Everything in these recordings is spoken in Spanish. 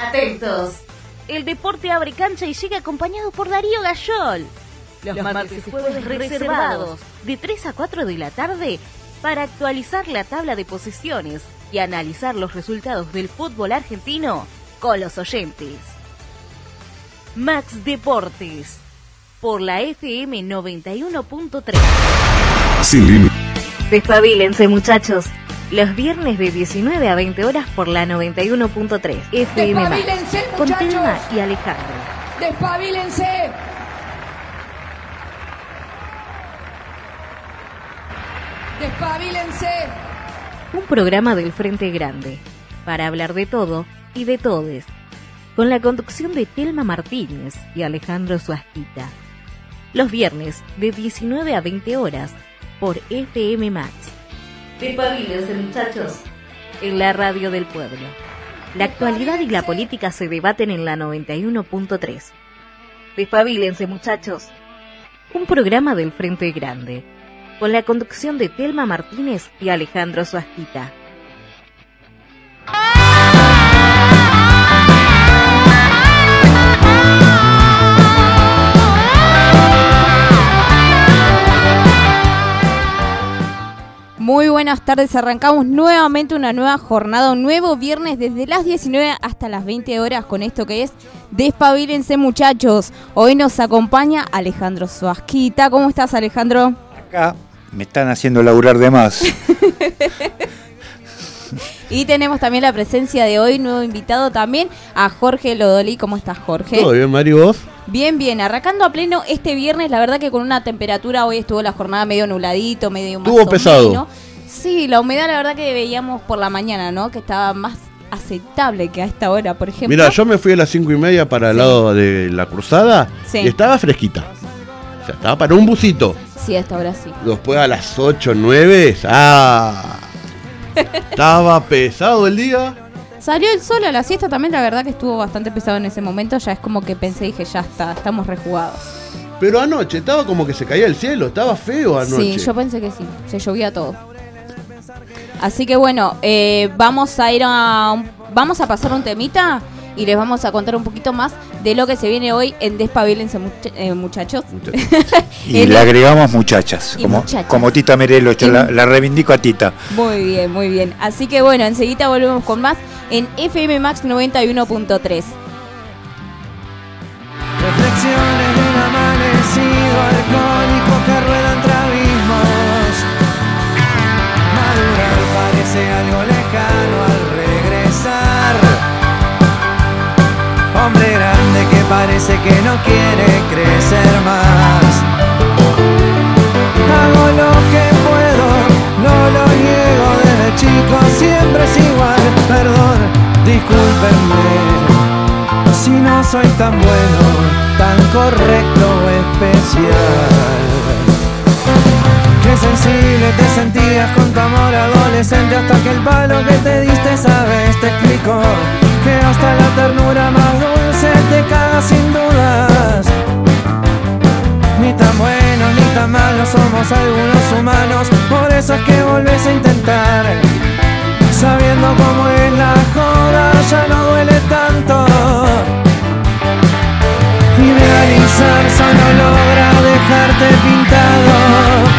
Atentos. El deporte abre cancha y llega acompañado por Darío Gayol. Los, martes y jueves reservados de 3 a 4 de la tarde para actualizar la tabla de posiciones y analizar los resultados del fútbol argentino con los oyentes. Max Deportes por la FM 91.3. Sin límite. Despabilense muchachos. Los viernes de 19 a 20 horas por la 91.3 FM Max. Con. Telma y Alejandro. Despabilense. Despabilense. Un programa del Frente Grande, para hablar de todo y de todes, con la conducción de Telma Martínez y Alejandro Suasquita. Los viernes de 19 a 20 horas por FM Max. Despabilense muchachos, en la radio del pueblo. La actualidad y la política se debaten en la 91.3. Despabilense muchachos. Un programa del Frente Grande, con la conducción de Telma Martínez y Alejandro Suasquita. Muy buenas tardes, arrancamos nuevamente una nueva jornada, un nuevo viernes desde las 19 hasta las 20 horas con esto que es Despabilense muchachos. Hoy nos acompaña Alejandro Suasquita. ¿Cómo estás Alejandro? Acá me están haciendo laburar de más. Y tenemos también la presencia de hoy, nuevo invitado también, a Jorge Lodoli. ¿Cómo estás Jorge? ¿Todo bien, Mari, vos? Bien, bien, arrancando a pleno este viernes, la verdad que con una temperatura, hoy estuvo la jornada medio nubladito, medio más Estuvo pesado. Sí, la humedad la verdad que veíamos por la mañana, ¿no? Que estaba más aceptable que a esta hora, por ejemplo. Mira, yo me fui a las cinco y media para el Sí. lado de la cruzada Sí. y estaba fresquita. O sea, estaba para un busito. Sí, a esta hora sí. Después a las 8, 9, ah, estaba pesado el día. Salió el sol a la siesta también, la verdad que estuvo bastante pesado en ese momento, ya es como que pensé, dije, ya está, estamos rejugados. Pero anoche estaba como que se caía el cielo, estaba feo anoche. Sí, yo pensé que sí, se llovía todo. Así que bueno, eh, vamos a ir a vamos a pasar un temita y les vamos a contar un poquito más de lo que se viene hoy en Despabilense mucha- eh, muchachos. Y le agregamos muchachas, Y como, muchachas. como Tita Merelo, yo Y- la, la reivindico a Tita. Muy bien, muy bien. Así que bueno, enseguida volvemos con más en FM Max 91.3. Hombre grande que parece que no quiere crecer más. Hago lo que puedo, no lo niego desde chico, siempre es igual. Perdón, discúlpenme. Si no soy tan bueno, tan correcto o especial. Qué sensible te sentías con tu amor adolescente hasta que el palo que te diste esa vez te explicó que hasta la ternura más dulce te caga sin dudas. Ni tan buenos ni tan malos somos algunos humanos, por eso es que volvés a intentar. Sabiendo cómo es la joda, ya no duele tanto. Idealizar solo logra dejarte pintado.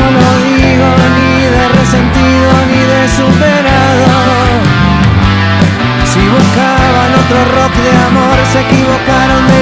No lo digo ni de resentido ni de superado. Si buscaban otro rock de amor, se equivocaron de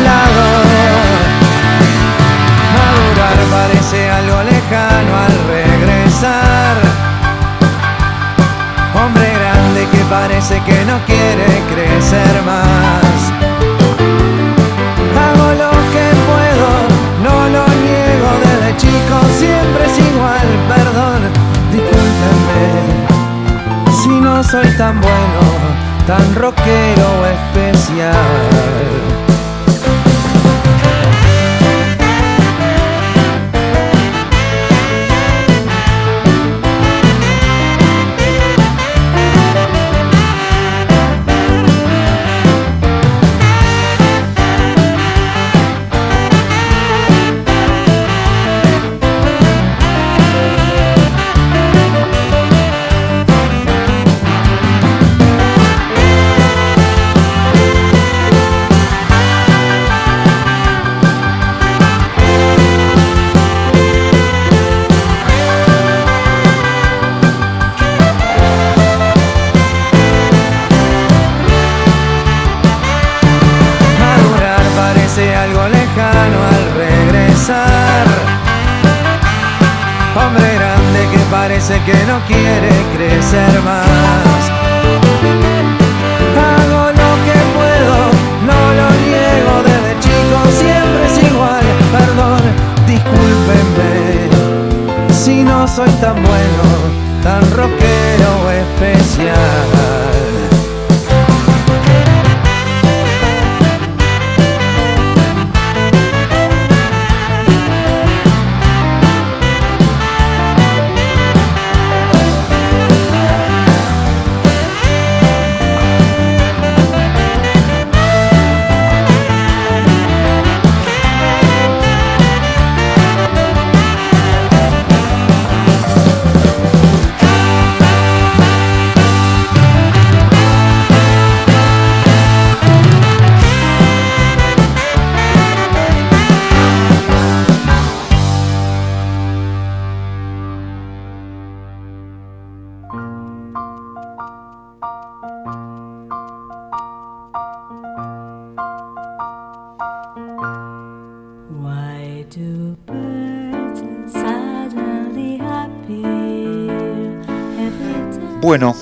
Bueno,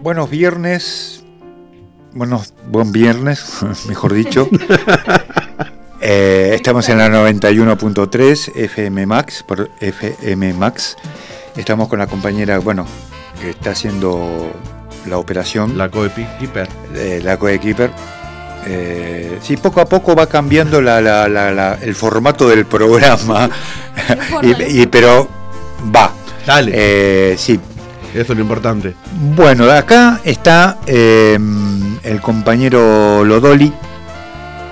buenos viernes. Buenos, buen viernes, mejor dicho. Eh, estamos en la 91.3 FM Max, por FM Max. Estamos con la compañera, bueno, que está haciendo la operación, la, Coepiper. eh, la coequiper. Eh, sí, poco a poco va cambiando la- la- la- la- el formato del programa, y, y- pero va. Dale. Eh, sí, Eso es lo importante. bueno, de acá está eh, el compañero Lodoli,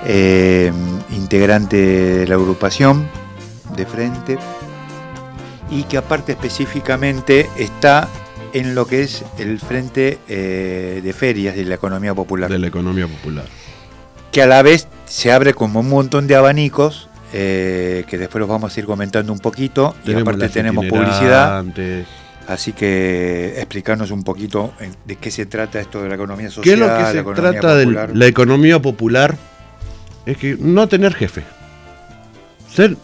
eh, integrante de la agrupación de frente, y que aparte específicamente está en lo que es el frente eh, de ferias de la economía popular, De la economía popular. que a la vez se abre como un montón de abanicos, que después los vamos a ir comentando un poquito, y aparte tenemos publicidad. Así que explicarnos un poquito de qué se trata esto de la economía social. ¿Qué es lo que se trata de la economía popular? Es que no tener jefe. Ser,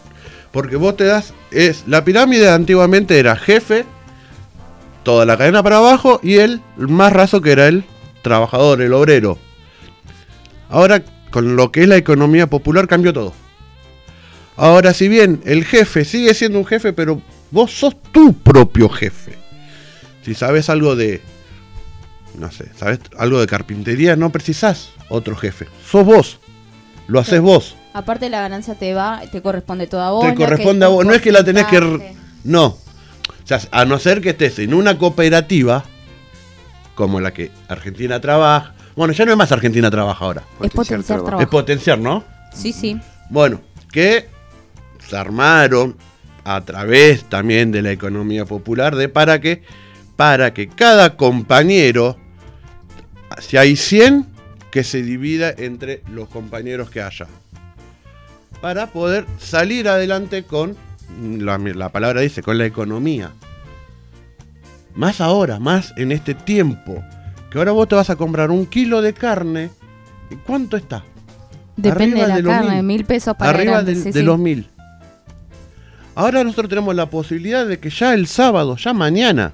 porque vos te das, es la pirámide antiguamente era jefe, toda la cadena para abajo y el más raso que era el trabajador, el obrero. Ahora con lo que es la economía popular cambió todo. Ahora si bien el jefe sigue siendo un jefe, pero vos sos tu propio jefe. Si sabes algo de no sé, ¿sabes? Algo de carpintería, no precisás otro jefe. Sos vos. Lo haces vos. Aparte la ganancia te va, te corresponde toda a vos. Te corresponde a vos. No es que la tenés que... No. O sea, a no ser que estés en una cooperativa como la que Argentina trabaja. Bueno, ya no es más Argentina trabaja ahora. Es potenciar trabajo. trabajo. Es potenciar, ¿no? Sí, sí. Bueno, que se armaron a través también de la economía popular de para que para que cada compañero si hay 100 que se divida entre los compañeros que haya para poder salir adelante con la, la palabra dice con la economía más ahora más en este tiempo que ahora vos te vas a comprar un kilo de carne ¿y cuánto está? Depende Arriba de la de carne, mil. mil pesos para arriba sí, de sí. los mil. Ahora nosotros tenemos la posibilidad de que ya el sábado, ya mañana,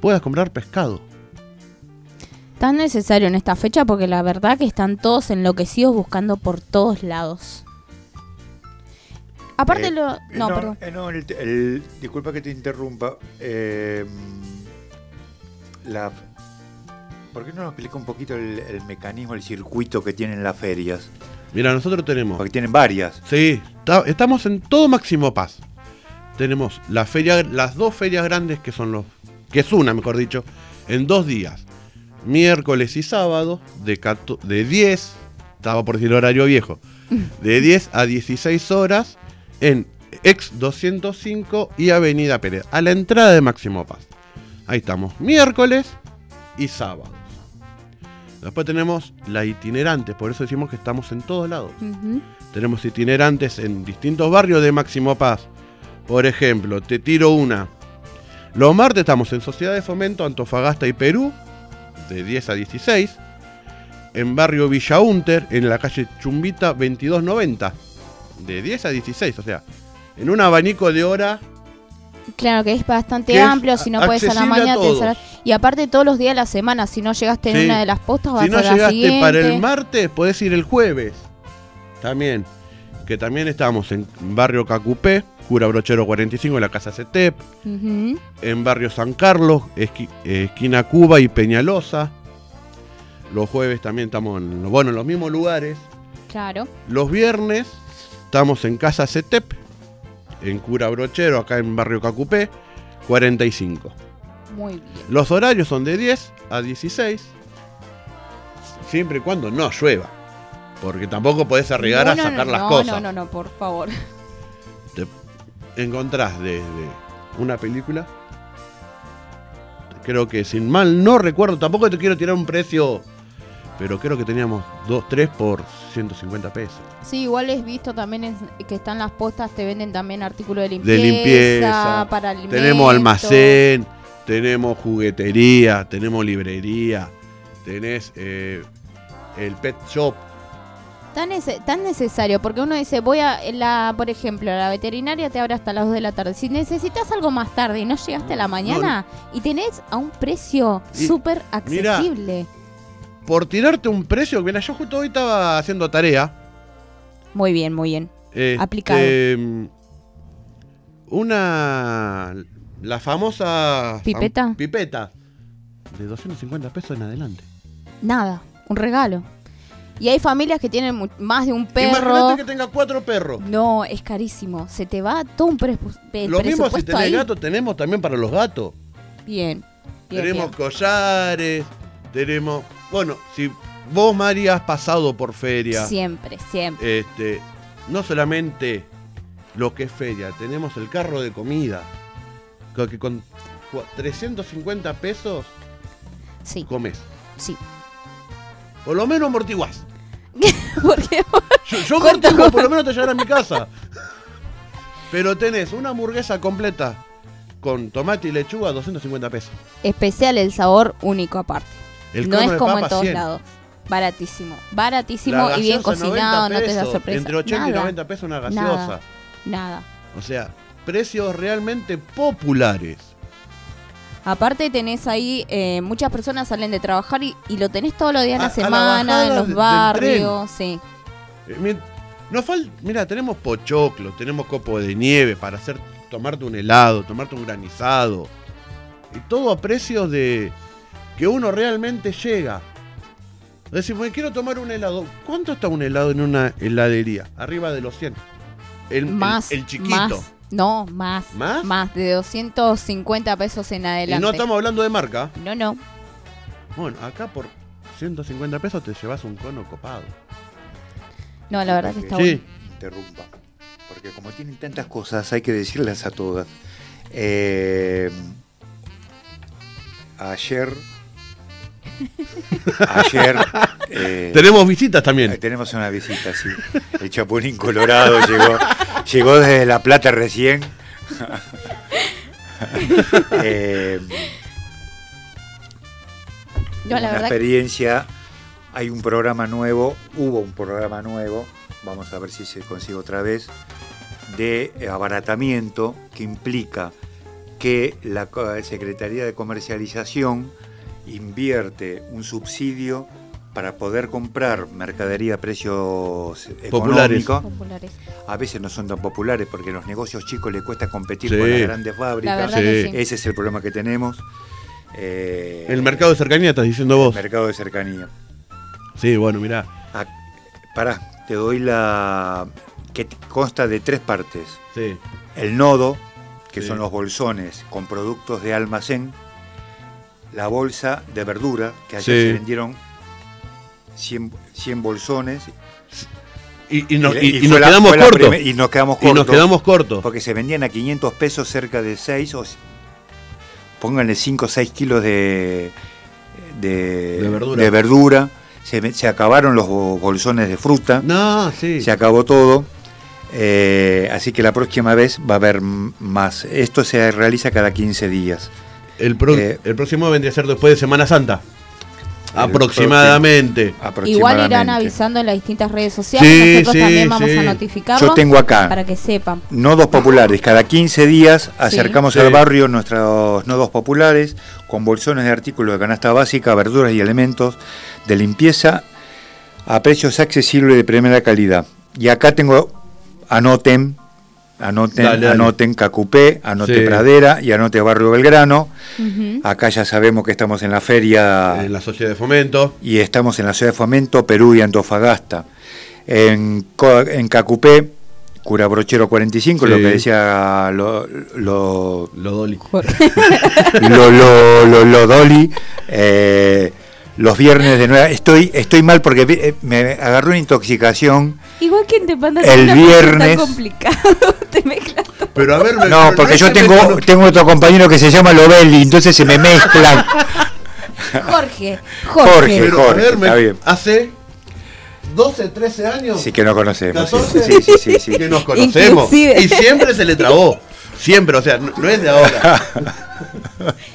puedas comprar pescado. Tan necesario en esta fecha porque la verdad que están todos enloquecidos buscando por todos lados. Aparte Eh, lo... No, no, perdón. eh, no, el- el- disculpa que te interrumpa. eh, la, ¿Por qué no nos explica un poquito el, el mecanismo, el circuito que tienen las ferias? Mira, nosotros tenemos. Porque tienen varias. Sí, ta- estamos en todo Máximo Paz. Tenemos la feria, las dos ferias grandes que son los. que es una, mejor dicho, en dos días. Miércoles y sábado, de, cato- de 10, estaba por decir horario viejo, de 10 a 16 horas en ex 205 y Avenida Pérez, a la entrada de Máximo Paz. Ahí estamos, miércoles y sábado. Después tenemos la itinerante, por eso decimos que estamos en todos lados. Tenemos itinerantes en distintos barrios de Máximo Paz. Por ejemplo, te tiro una. Los martes estamos en Sociedad de Fomento Antofagasta y Perú, de 10 a 16. En barrio Villa Unter, en la calle Chumbita 2290, de 10 a 16. O sea, en un abanico de hora Claro que es bastante es amplio, si no puedes a la mañana, a y aparte todos los días de la semana, si no llegaste en una de las postas, vas Si no a la llegaste siguiente. para el martes, podés ir el jueves. También. Que también estamos en barrio Cacupé, Cura Brochero 45, en la Casa CETEP. En barrio San Carlos, esqui- esquina Cuba y Peñalosa. Los jueves también estamos en, bueno, en los mismos lugares. Claro. Los viernes estamos en Casa CETEP, en Cura Brochero, acá en barrio Cacupé, 45. Muy bien. Los horarios son de 10 a 16, siempre y cuando no llueva. Porque tampoco podés arriesgar a No, sacar no, las no, cosas. No, no, no, por favor. Te encontrás desde una película. Creo que sin mal no recuerdo, tampoco te quiero tirar un precio, pero creo que teníamos 2, 3 por 150 pesos. Sí, igual es visto también en- que están las postas, te venden también artículos de limpieza, De limpieza, para alimentos. tenemos almacén, tenemos juguetería, tenemos librería, tenés eh, el pet shop. Tan, nece- tan necesario, porque uno dice, voy a, la, por ejemplo, la veterinaria te abre hasta las 2 de la tarde. Si necesitas algo más tarde y no llegaste a la mañana, y tenés a un precio súper mira, accesible. Por tirarte un precio, mira, yo justo hoy estaba haciendo tarea. Muy bien, muy bien. Este, Aplicado. Una. La famosa. ¿Pipeta? fam- Pipeta. De 250 pesos en adelante. Nada, un regalo. Y hay familias que tienen más de un perro. Imagínate que tenga cuatro perros. No, es carísimo. Se te va todo un presu- pe- Lo mismo si presupuesto tenés ahí. gato, tenemos también para los gatos. Bien. bien, tenemos bien. collares, tenemos. Bueno, si vos, Mari, has pasado por feria, Siempre, siempre. este, no solamente lo que es feria, tenemos el carro de comida. que- con cua- 350 pesos Sí, comes. sí. Por lo menos amortiguás. Porque Yo, yo ¿Cuánto amortiguo, por lo menos te llevaré a mi casa. Pero tenés una hamburguesa completa con tomate y lechuga, 250 pesos. especial el sabor único aparte. El no es de como en todos 100. lados. Baratísimo. Baratísimo La y bien gaseosa, cocinado, 90 no te da pesos, sorpresa. Entre 80 y Nada, 90 pesos una gaseosa. Nada. Nada. O sea, precios realmente populares. Aparte tenés ahí, eh, muchas personas salen de trabajar y, y lo tenés todos los días de la a la semana, en los del barrios, sí. Eh, mi- Nos fal- Mira, tenemos pochoclo, tenemos copo de nieve para hacer tomarte un helado, tomarte un granizado. Y todo a precios de que uno realmente llega. Decir, me quiero tomar un helado. ¿Cuánto está un helado en una heladería? Arriba de los 100. El, Más, el, chiquito. más, no, más, ¿Más? más, de 250 pesos en Y adelante. no estamos hablando de marca. no, no. Bueno, acá por 150 pesos te llevas un cono copado. No, la verdad que está Sí. bueno. interrumpa. Porque como tienen tantas cosas, hay que decirlas a todas. Eh, ayer. Ayer. eh, Tenemos visitas también. eh, tenemos una visita, sí. El Chapulín Colorado llegó. Llegó desde La Plata recién. Eh, No, la una verdad que- experiencia. Hay un programa nuevo, hubo un programa nuevo, vamos a ver si se consigue otra vez, de abaratamiento que implica que la Secretaría de Comercialización invierte un subsidio para poder comprar mercadería a precios Populares. económicos. populares. A veces no son tan populares porque a los negocios chicos les cuesta competir Sí. con las grandes fábricas. Sí. Ese es el problema que tenemos. Eh, El mercado de cercanía estás diciendo vos. mercado de cercanía. Sí, bueno, mirá. Ah, pará, te doy la. que consta de tres partes: Sí. el nodo, que Sí. son los bolsones con productos de almacén, la bolsa de verdura, que ayer Sí. se vendieron 100, 100 bolsones. Y, y nos, Y- y- y y fue nos la- quedamos cortos. y nos quedamos Y nos cortos. quedamos cortos. Porque se vendían a 500 pesos cerca de 6 o. Pónganle 5 o 6 kilos de. de, De verdura. de verdura. Se, acabaron los bo- bolsones de fruta. No, sí. Se acabó todo. eh, así que la próxima vez va a haber más. Esto se realiza cada 15 días. El, pro- Eh, el próximo vendría a ser después de Semana Santa. Aproximadamente. Igual irán avisando en las distintas redes sociales. Sí, Nosotros sí, también vamos sí. a notificarlo. Yo tengo acá Para que sepan. nodos populares. Cada 15 días acercamos Sí. al barrio nuestros nodos populares con bolsones de artículos de canasta básica, verduras y elementos de limpieza a precios accesibles de primera calidad. Y acá tengo, anoten, anoten, Dale, dale. anoten Cacupé, anote Sí. Pradera y anote Barrio Belgrano. Acá ya sabemos que estamos en la feria En la sociedad de fomento. y estamos en la ciudad de Fomento, Perú y Antofagasta. En, en Cacupé, Cura Brochero 45, lo que decía lo, lo, Lo doli. lo, lo, lo- lo Doli, eh, los viernes de nueva. Estoy, estoy mal porque eh, me agarró una intoxicación. Igual que te manda El una viernes- complicado. te mezclas todo. Pero a ver, me- No, porque me- yo tengo, tengo otro compañero que se llama Lobelli, entonces se me mezclan. Jorge, Jorge. Jorge. Pero a Jorge, ver, me- está bien. hace 12, 13 años Sí que no conocemos. sí, 14, Sí, sí, sí, sí. que nos conocemos. Inclusive. Y siempre se le trabó. Siempre, o sea, no, no es de ahora.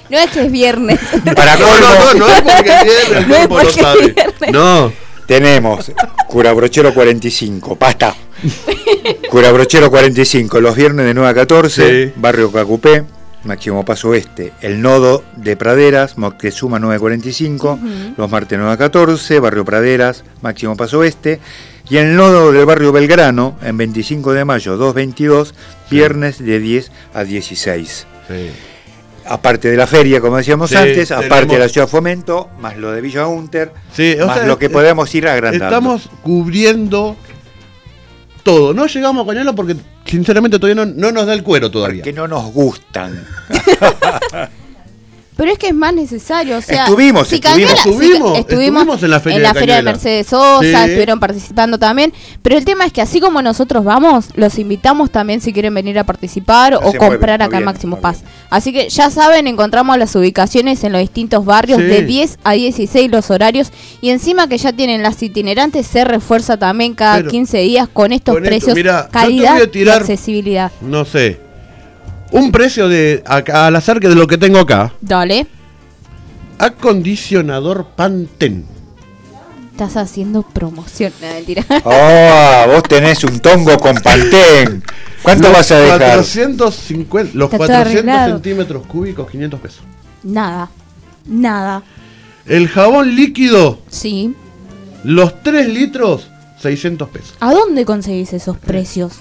No es que es viernes. Para No, no, no, no es porque es viernes, el No es cuerpo lo porque es sabe. viernes. No, Tenemos Cura Brochero 45, pasta. Cura Brochero 45, los viernes de 9 a 14, Sí. Barrio Cacupé, Máximo Paso Oeste, el nodo de Praderas, Moctezuma 945, los martes 9 a 14, Barrio Praderas, Máximo Paso Oeste, y el nodo del barrio Belgrano, en 25 de mayo 222, viernes de 10 a 16. Sí. Aparte de la feria, como decíamos Sí, antes, aparte tenemos- de la ciudad de Fomento, más lo de Villa Unter, Sí, más sea, lo que eh, podemos ir agrandando. Estamos cubriendo todo. No llegamos a Cañuelas porque sinceramente todavía no, no nos da el cuero todavía. Porque no nos gustan. Pero es que es más necesario, o sea, Estuvimos, si estuvimos. Si Estuvimos, en la Feria de de Cañuelas. Mercedes Sosa, Sí. estuvieron participando también, pero el tema es que así como nosotros vamos, los invitamos también si quieren venir a participar o mueve, comprar acá en Máximo Paz. Así que ya saben, encontramos las ubicaciones en los distintos barrios Sí. de 10 a 16 los horarios y encima que ya tienen las itinerantes se refuerza también cada Pero, 15 días con estos con esto, precios, yo te calidad voy a tirar- y accesibilidad. No sé. Un precio de acá, al azar que de lo que tengo acá. Dale, Acondicionador Pantene. estás haciendo promoción. No, mentira. Oh, vos tenés un tongo con Pantén. ¿Cuánto Los vas a dejar? 450, los Está todo 400 arreglado. centímetros cúbicos, 500 pesos. Nada, nada. El jabón líquido, Sí. los 3 litros, 600 pesos. ¿A dónde conseguís esos precios?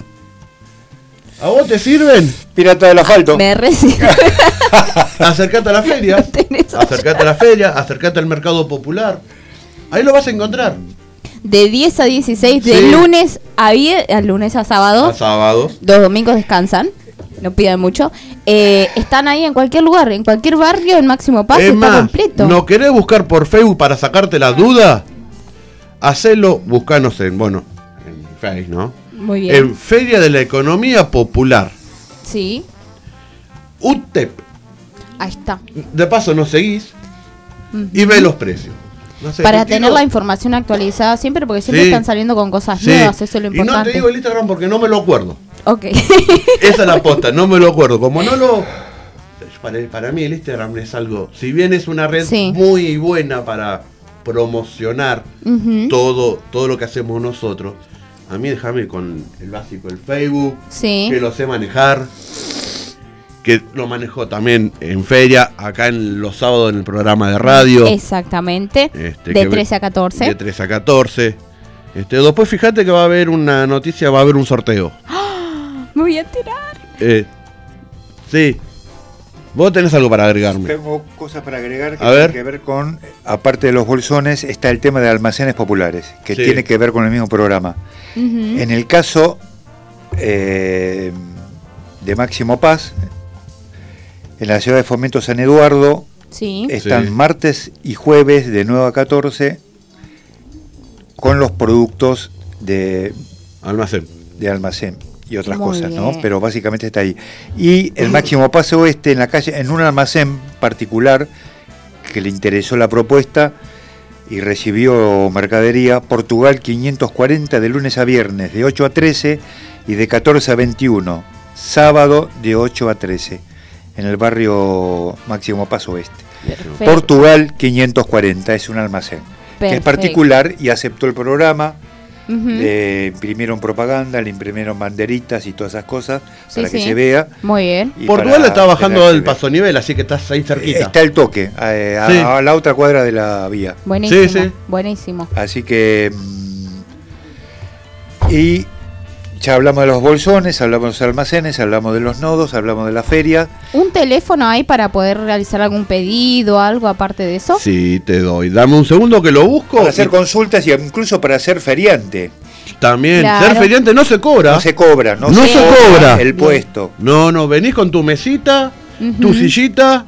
¿A vos te sirven? Pirata del asfalto. Me recibo. Acércate a la feria. No Acércate a la feria, acércate al mercado popular. Ahí lo vas a encontrar. De 10 a 16, de Sí. lunes a viernes, lunes a sábado. A sábados. Los domingos descansan. No pidan mucho. Eh, están ahí en cualquier lugar, en cualquier barrio, en Máximo Paz es está más, completo. ¿no querés buscar por Facebook para sacarte la duda? Hacelo, buscanos en, bueno, en Facebook, ¿no? Muy bien. En Feria de la Economía Popular. Sí, UTEP. ahí está. De paso nos seguís y ve los precios. No sé, Para te tener la información actualizada siempre, porque siempre Sí. están saliendo con cosas Sí. nuevas, eso es lo Y no te importante. digo el Instagram porque no me lo acuerdo. Ok. Esa es la posta, no me lo acuerdo. Como no lo. Para, para mí el Instagram es algo. Si bien es una red Sí. muy buena para promocionar todo, todo lo que hacemos nosotros, a mí déjame con el básico, el Facebook, Sí. que lo sé manejar. Que lo manejo también en feria, acá en los sábados en el programa de radio. Exactamente. Este, de que- 13 a 14. De 13 a 14. Este, después fíjate que va a haber una noticia, va a haber un sorteo. Me voy a enterar. Eh, sí. Vos tenés algo para agregarme. Tengo cosas para agregar que tienen que ver con, aparte de los bolsones, está el tema de almacenes populares, que Sí. tiene que ver con el mismo programa. En el caso eh, de Máximo Paz, en la ciudad de Fomento San Eduardo, Sí. están Sí. martes y jueves de 9 a 14 con los productos de, Almacén. de almacén y otras Muy cosas, ¿no? Pero básicamente está ahí. Y el Máximo Paz Oeste en la calle, en un almacén particular que le interesó la propuesta y recibió mercadería, Portugal 540 de lunes a viernes de 8 a 13 y de 14 a 21, sábado de 8 a 13, en el barrio Máximo Paz Oeste. Perfecto. Portugal 540 es un almacén. Que es Perfecto. particular y aceptó el programa. Le imprimieron propaganda, le imprimieron banderitas y todas esas cosas Sí, para que se vea. Muy bien. Portugal está bajando el paso nivel, así que estás ahí cerquita. Está el toque, eh, a, Sí. a la otra cuadra de la vía. Buenísimo. Sí, sí. Buenísimo. Así que. mm, y ya hablamos de los bolsones, hablamos de los almacenes, hablamos de los nodos, hablamos de la feria. ¿Un teléfono hay para poder realizar algún pedido, algo aparte de eso? Sí, te doy. Dame un segundo que lo busco. Para hacer y consultas y incluso para ser feriante. También, Claro. ser feriante no se cobra. No se cobra, no, No se, se cobra. el puesto. No, no, venís con tu mesita, tu sillita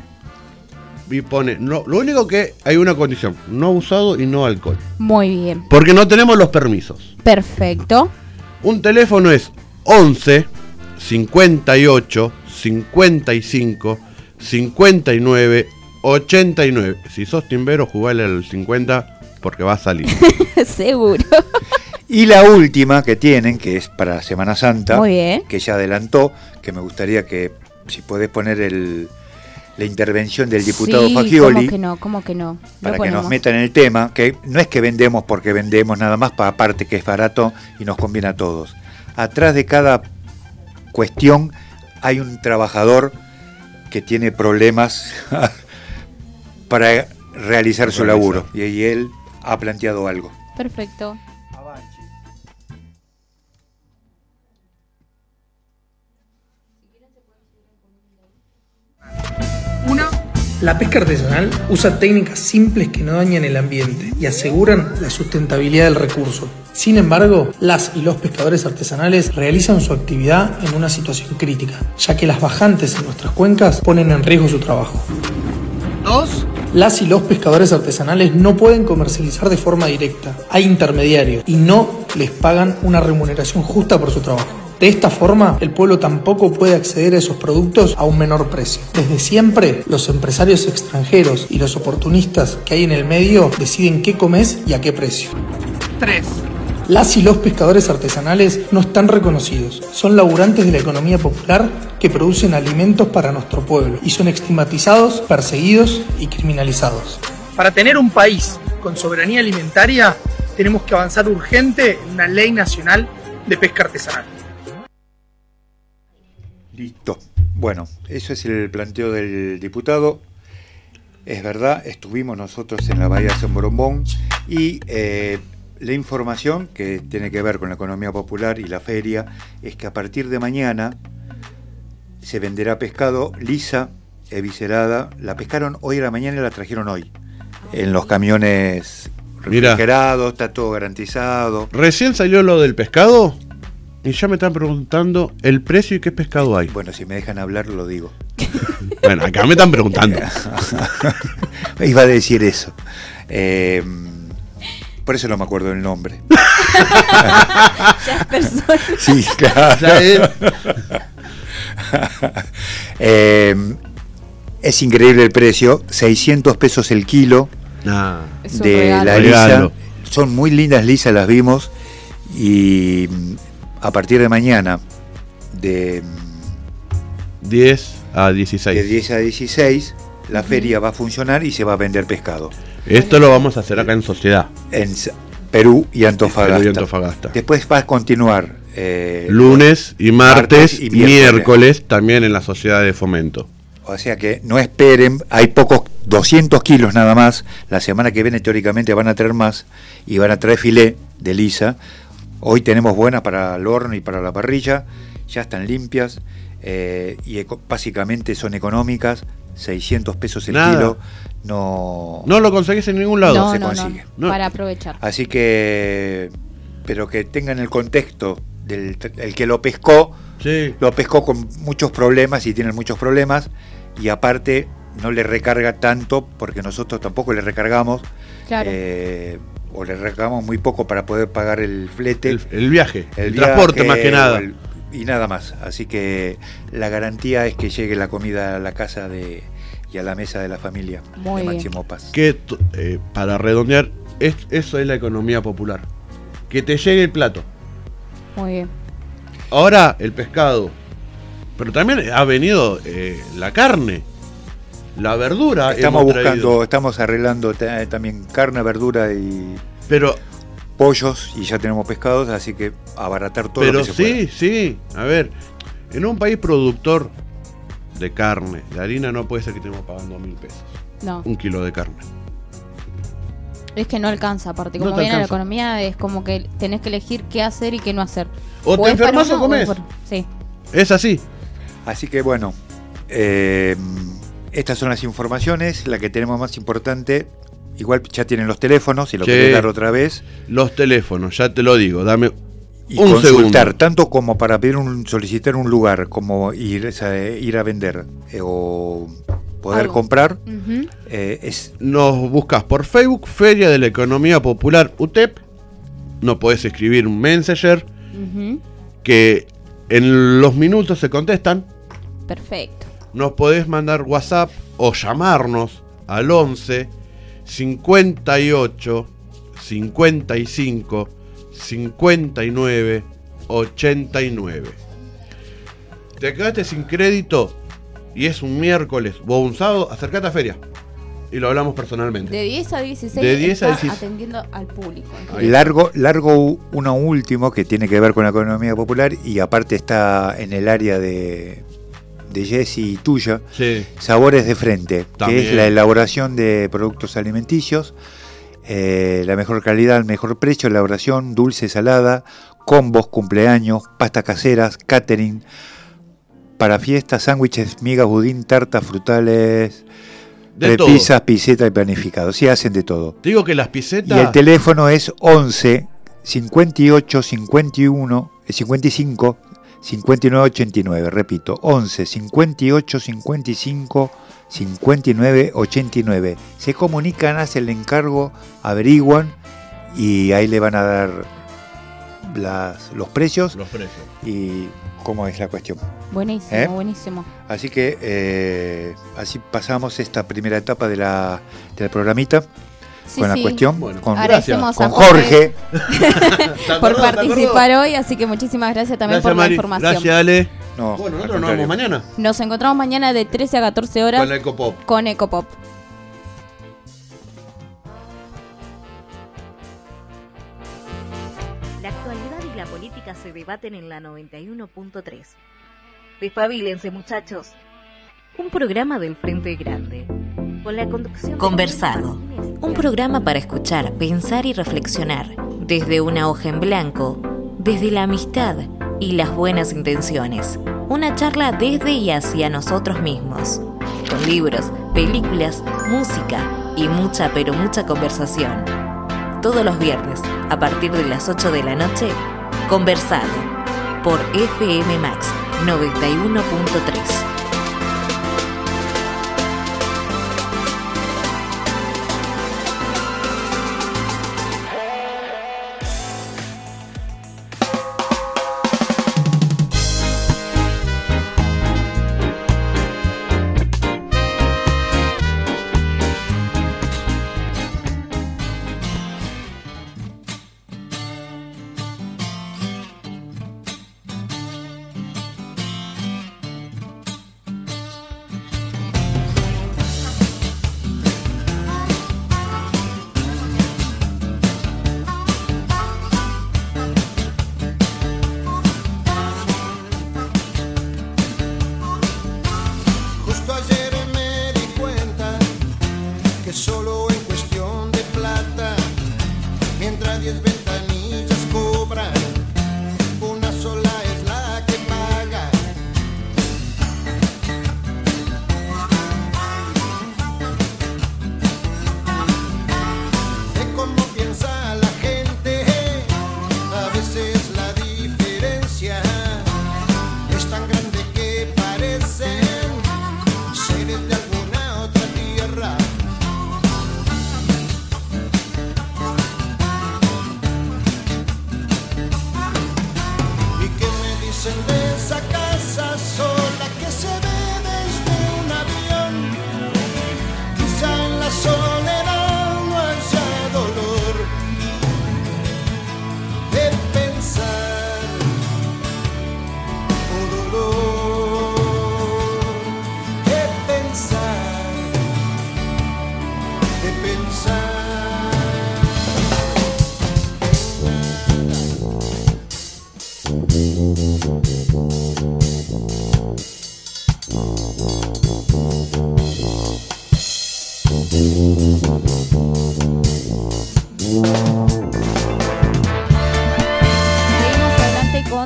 y pone. No, lo único que hay una condición: no usado y no alcohol. Muy bien. Porque no tenemos los permisos. Perfecto. Un teléfono es 11 58 55 59 89. Si sos timbero, jugale al 50 porque va a salir. Seguro. Y la última que tienen, que es para Semana Santa, Muy bien. que ya adelantó, que me gustaría que si podés poner el, la intervención del diputado sí, Fagioli. ¿Cómo que no? ¿Cómo que no? Para que nos metan en el tema, que no es que vendemos porque vendemos nada más, pa- aparte que es barato y nos conviene a todos. Atrás de cada cuestión hay un trabajador que tiene problemas para realizar su laburo y, y él ha planteado algo. Perfecto. La pesca artesanal usa técnicas simples que no dañan el ambiente y aseguran la sustentabilidad del recurso. Sin embargo, las y los pescadores artesanales realizan su actividad en una situación crítica, ya que las bajantes en nuestras cuencas ponen en riesgo su trabajo. 2. Las y los pescadores artesanales no pueden comercializar de forma directa. Hay intermediarios y no les pagan una remuneración justa por su trabajo. De esta forma, el pueblo tampoco puede acceder a esos productos a un menor precio. Desde siempre, los empresarios extranjeros y los oportunistas que hay en el medio deciden qué comes y a qué precio. 3. Las y los pescadores artesanales no están reconocidos. Son laburantes de la economía popular que producen alimentos para nuestro pueblo y son estigmatizados, perseguidos y criminalizados. Para tener un país con soberanía alimentaria, tenemos que avanzar urgente en una ley nacional de pesca artesanal. Listo. Bueno, eso es el planteo del diputado. Es verdad, estuvimos nosotros en la Bahía de San Borombón y eh, la información que tiene que ver con la economía popular y la feria es que a partir de mañana se venderá pescado lisa, eviscerada. La pescaron hoy a la mañana y la trajeron hoy. En los camiones Mira. refrigerados, está todo garantizado. Recién salió lo del pescado y ya me están preguntando el precio y qué pescado hay. Bueno, si me dejan hablar, lo digo. Bueno, acá me están preguntando. Iba a decir eso. Eh, por eso no me acuerdo el nombre. Ya es persona. Sí, claro. Ya es. Eh, es increíble el precio, 600 pesos el kilo un de la Regalo. lisa. Son muy lindas lisas, las vimos. Y a partir de mañana, de, mm, 10 a 16. de 10 a 16, la feria va a funcionar y se va a vender pescado. Esto lo vamos a hacer acá en sociedad. En Perú y Antofagasta. Perú y Antofagasta. Después va a continuar. eh, Lunes y martes, martes y miércoles. miércoles. también en la sociedad de fomento. O sea que no esperen, hay pocos, 200 kilos nada más. La semana que viene teóricamente van a traer más y van a traer filé de lisa. Hoy tenemos buenas para el horno y para la parrilla, ya están limpias eh, y básicamente son económicas, 600 pesos el Nada. kilo. No, No lo conseguís en ningún lado. No, se no, no, consigue. No. Para aprovechar. Así que, pero que tengan el contexto del el que lo pescó, Sí. lo pescó con muchos problemas y tienen muchos problemas y aparte no le recarga tanto porque nosotros tampoco le recargamos Claro. eh, o le recargamos muy poco para poder pagar el flete, El, el viaje, el, viaje transporte más que nada. el- y nada más. Así que la garantía es que llegue la comida a la casa de y a la mesa de la familia Muy de. Máximo Paz. Que eh, para redondear, es- eso es la economía popular. Que te llegue el plato. Muy bien. Ahora el pescado. Pero también ha venido eh, la carne. La verdura Estamos buscando, traído. estamos arreglando ta- también carne, verdura y Pero, pollos y ya tenemos pescados, así que abaratar todo pero lo que se sí, sí. A ver, en un país productor de carne, de harina, no puede ser que estemos pagando mil pesos. No, Un kilo de carne. es que no alcanza, aparte. No Como te viene la economía, es como que tenés que elegir qué hacer y qué no hacer. O te enfermas o comes. por- Sí. Es así. Así que bueno, eh, estas son las informaciones, la que tenemos más importante. Igual ya tienen los teléfonos, si lo Sí. querés dar otra vez. Los teléfonos, ya te lo digo, dame Y un consultar, segundo. tanto como para pedir un, solicitar un lugar, como ir, sea, ir a vender eh, o poder Algo. comprar, eh, es Nos buscas por Facebook, Feria de la Economía Popular UTEP. No podés escribir un messenger que en los minutos se contestan. Perfecto. Nos podés mandar WhatsApp o llamarnos al 11 58 55 59 89. Te quedaste sin crédito y es un miércoles o un sábado, acercate a feria y lo hablamos personalmente. De 10 a 16 De 10 a está 16. atendiendo al público. Largo, largo uno último que tiene que ver con la economía popular y aparte está en el área de, de Jessy y tuya, Sí. Sabores de Frente, que es la elaboración de productos alimenticios, eh, la mejor calidad, el mejor precio, elaboración dulce, salada, combos, cumpleaños, pastas caseras, catering, para fiestas, sándwiches, migas, budín, tartas, frutales, De repisas, pisetas y planificados. Sí, hacen de todo. Te digo que las Y el teléfono es 11 58 51 eh, 55 59 89. Repito, 11 58 55 59 89. Se comunican, hacen el encargo, averiguan y ahí le van a dar las, los precios Los precios. y cómo es la cuestión. Buenísimo, ¿Eh? buenísimo. Así que eh, así pasamos esta primera etapa de la, del programita Sí, con la sí. cuestión Bueno, con, Jorge. por participar hoy, así que muchísimas gracias también Gracias, por la información. Gracias, Ale. No, Bueno, nosotros nos vemos mañana Nos encontramos mañana de 13 a 14 horas con la Ecopop. con Ecopop. La actualidad y la política se debaten en la 91.3. Despabilense, muchachos. Un programa del Frente Grande. Con la conducción. de Conversado. Un programa para escuchar, pensar y reflexionar. Desde una hoja en blanco, desde la amistad y las buenas intenciones. Una charla desde y hacia nosotros mismos. Con libros, películas, música y mucha pero mucha conversación. Todos los viernes, a partir de las 8 de la noche, Conversado. Por FM Max 91.3.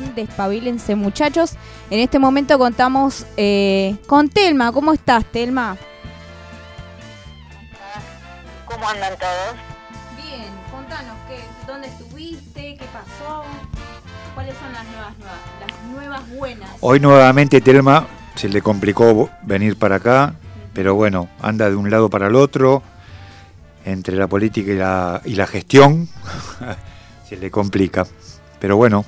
Despabilense Muchachos. En este momento contamos eh, con Telma. ¿Cómo estás, Telma? ¿Cómo andan todos? Bien, contanos qué, dónde estuviste, qué pasó, cuáles son las nuevas, nuevas las nuevas buenas. Hoy nuevamente Telma se le complicó venir para acá, pero bueno, anda de un lado para el otro, entre la política y la, y la gestión, se le complica. Pero bueno,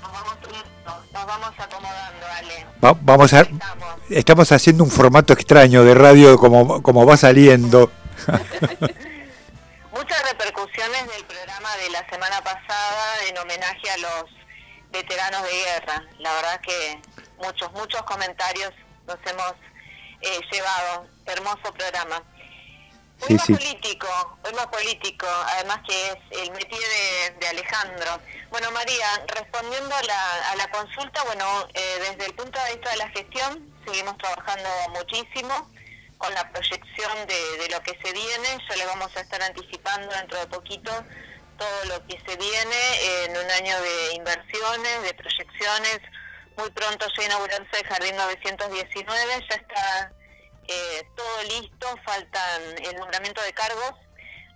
vamos acomodando, Ale. va- vamos a, estamos haciendo un formato extraño de radio como, como va saliendo. Muchas repercusiones del programa de la semana pasada en homenaje a los veteranos de guerra. La verdad que muchos, muchos comentarios nos hemos eh, llevado. Hermoso programa. Sí, más sí. político, hoy más político, además que es el métier de, de Alejandro. Bueno, María, respondiendo a la, a la consulta, bueno, eh, desde el punto de vista de la gestión, seguimos trabajando muchísimo con la proyección de, de lo que se viene. Ya le vamos a estar anticipando dentro de poquito todo lo que se viene en un año de inversiones, de proyecciones. Muy pronto ya inaugurarse el Jardín 919, ya está eh, todo listo, faltan el nombramiento de cargos,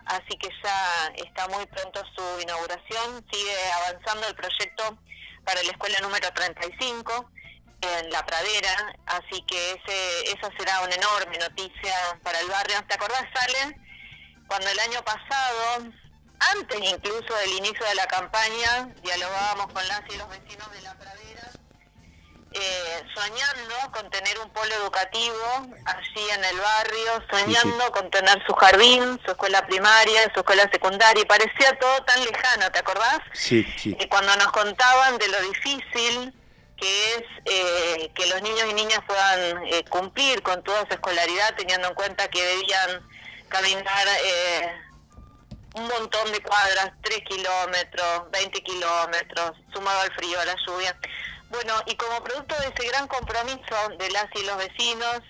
así que ya está muy pronto su inauguración. Sigue avanzando el proyecto para la escuela número 35 en La Pradera, así que esa será una enorme noticia para el barrio. ¿Te acordás, Sale? Cuando el año pasado, antes incluso del inicio de la campaña, dialogábamos con las y los vecinos de La Pradera, eh, soñando con tener un polo educativo allí en el barrio, soñando con tener su jardín, su escuela primaria, su escuela secundaria, y parecía todo tan lejano, ¿te acordás? Sí, sí. Y cuando nos contaban de lo difícil que es eh, que los niños y niñas puedan eh, cumplir con toda su escolaridad, teniendo en cuenta que debían caminar eh, un montón de cuadras, 3 kilómetros, 20 kilómetros, sumado al frío, a la lluvia. Bueno, y como producto de ese gran compromiso de las y los vecinos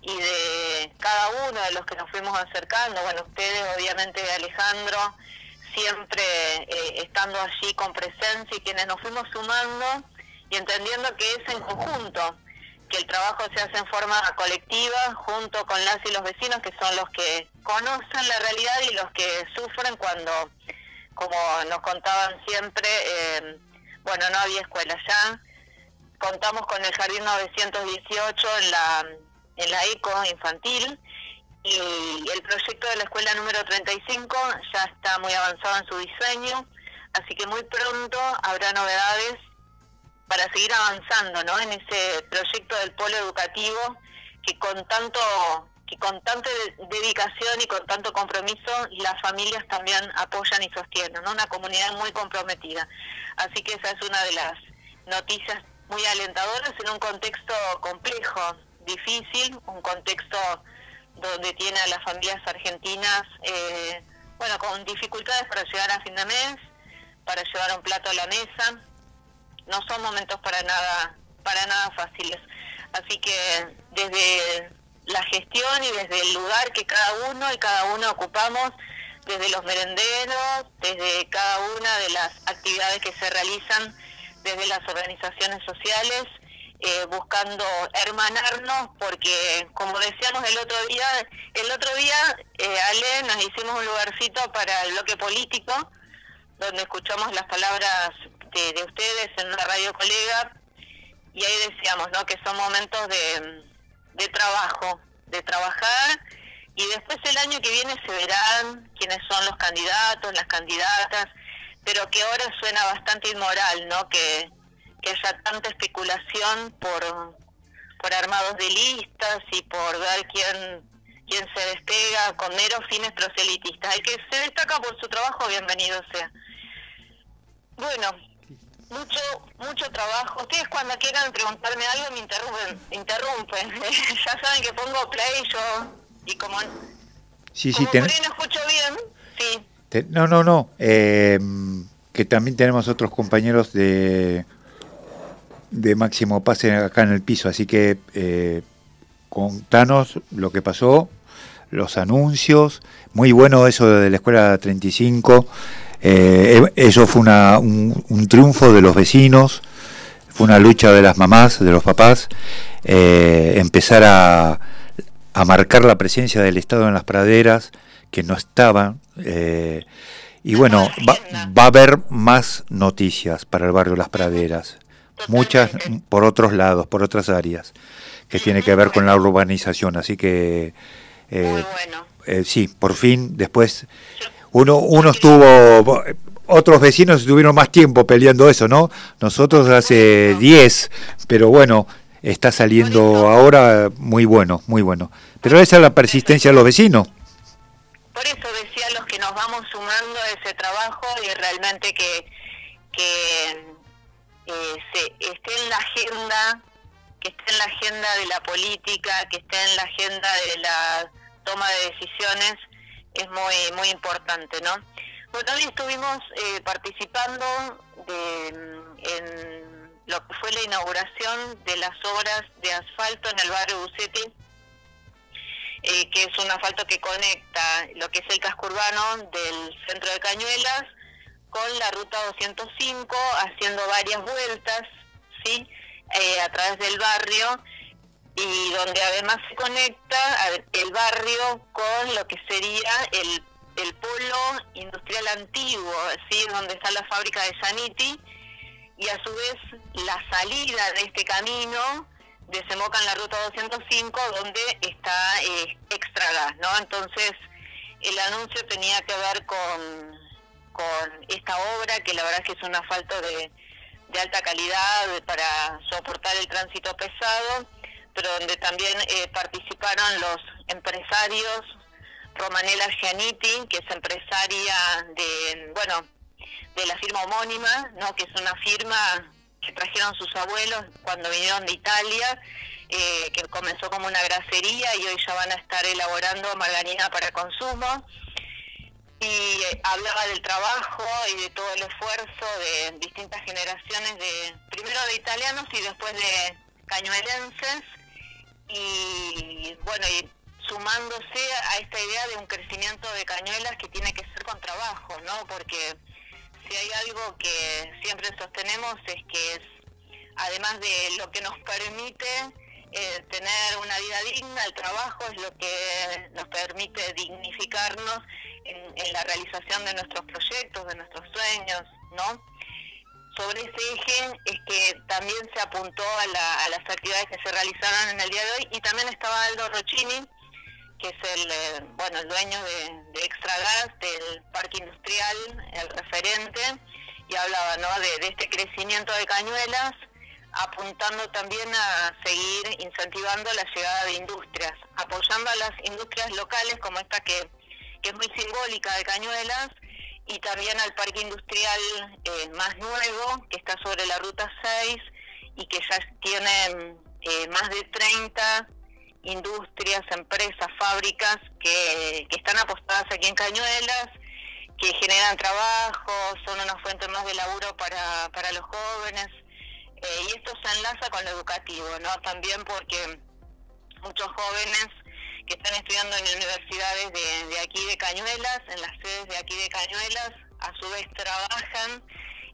y de cada uno de los que nos fuimos acercando, bueno, ustedes obviamente Alejandro, siempre eh, estando allí con presencia y quienes nos fuimos sumando y entendiendo que es en conjunto, que el trabajo se hace en forma colectiva junto con las y los vecinos que son los que conocen la realidad y los que sufren cuando, como nos contaban siempre, eh, bueno, no había escuela ya. Contamos con el Jardín 918 en la, en la ECO infantil y el proyecto de la escuela número 35 ya está muy avanzado en su diseño, así que muy pronto habrá novedades para seguir avanzando ¿no? en ese proyecto del polo educativo que con tanto que con tanta de- dedicación y con tanto compromiso las familias también apoyan y sostienen, ¿no? una comunidad muy comprometida. Así que esa es una de las noticias muy alentadoras en un contexto complejo, difícil, un contexto donde tiene a las familias argentinas eh, bueno con dificultades para llegar a fin de mes, para llevar un plato a la mesa. No son momentos para nada para nada fáciles. Así que desde la gestión y desde el lugar que cada uno y cada uno ocupamos desde los merenderos desde cada una de las actividades que se realizan desde las organizaciones sociales eh, buscando hermanarnos porque como decíamos el otro día el otro día eh, Ale nos hicimos un lugarcito para el bloque político donde escuchamos las palabras de, de ustedes en una radio colega y ahí decíamos ¿no? que son momentos de, de trabajo, de trabajar y después el año que viene se verán quiénes son los candidatos, las candidatas, pero que ahora suena bastante inmoral, ¿no? Que, que haya tanta especulación por, por armados de listas y por ver quién quién se despega con meros fines proselitistas. El que se destaca por su trabajo, bienvenido sea. Bueno, mucho mucho trabajo. Ustedes cuando quieran preguntarme algo me interrumpen. interrumpen. ya saben que pongo play yo y como, Sí, sí, como ten- no escucho bien, sí. No, no, no. eh, que también tenemos otros compañeros de, de máximo pase acá en el piso, así que eh, contanos lo que pasó, los anuncios, muy bueno eso de la escuela 35, eh, eso fue una, un, un triunfo de los vecinos, fue una lucha de las mamás, de los papás, eh, empezar a, a marcar la presencia del Estado en las praderas, que no estaban. eh, y bueno, va, va a haber más noticias para el barrio Las Praderas, muchas por otros lados, por otras áreas, que tiene que ver con la urbanización. Así que, eh, eh, sí, por fin, después, uno, uno estuvo, otros vecinos estuvieron más tiempo peleando eso, ¿no? Nosotros hace 10, pero bueno, está saliendo ahora muy bueno, muy bueno. Pero esa es la persistencia de los vecinos. Por eso decía los que nos vamos sumando a ese trabajo y realmente que, que eh, se, esté en la agenda, que esté en la agenda de la política, que esté en la agenda de la toma de decisiones, es muy muy importante, ¿no? Bueno, hoy estuvimos eh, participando de, en lo que fue la inauguración de las obras de asfalto en el barrio Bucetti, eh, que es un asfalto que conecta lo que es el casco urbano del centro de Cañuelas con la ruta 205, haciendo varias vueltas, ¿sí? Eh, a través del barrio y donde además se conecta el barrio con lo que sería el, el polo industrial antiguo, ¿sí? donde está la fábrica de Saniti y a su vez la salida de este camino desemboca en la ruta 205 donde está eh, ¿no? Entonces el anuncio tenía que ver con, con esta obra que la verdad es que es un asfalto de, de alta calidad para soportar el tránsito pesado, pero donde también eh, participaron los empresarios, Romanela Gianiti, que es empresaria de, bueno, de la firma homónima, ¿no? que es una firma que trajeron sus abuelos cuando vinieron de Italia, eh, que comenzó como una grasería y hoy ya van a estar elaborando margarina para consumo. Y eh, hablaba del trabajo y de todo el esfuerzo de distintas generaciones, de primero de italianos y después de cañuelenses, y bueno, y sumándose a esta idea de un crecimiento de cañuelas que tiene que ser con trabajo, ¿no? Porque si hay algo que siempre sostenemos es que es, además de lo que nos permite eh, tener una vida digna, el trabajo es lo que nos permite dignificarnos en, en la realización de nuestros proyectos, de nuestros sueños, ¿no? Sobre ese eje es que también se apuntó a, la- a las actividades que se realizaron en el día de hoy y también estaba Aldo Rochini, que es el eh, bueno el dueño de, de Extra Gas, del parque industrial, el referente, y hablaba ¿no? de, de este crecimiento de cañuelas, apuntando también a seguir incentivando la llegada de industrias, apoyando a las industrias locales como esta que, que es muy simbólica de cañuelas, y también al parque industrial eh, más nuevo, que está sobre la ruta 6 y que ya tiene eh, más de 30 industrias, empresas, fábricas que, que están apostadas aquí en Cañuelas, que generan trabajo, son una fuente más de laburo para, para los jóvenes. Eh, y esto se enlaza con lo educativo, ¿no? También porque muchos jóvenes que están estudiando en universidades de, de aquí de Cañuelas, en las sedes de aquí de Cañuelas, a su vez trabajan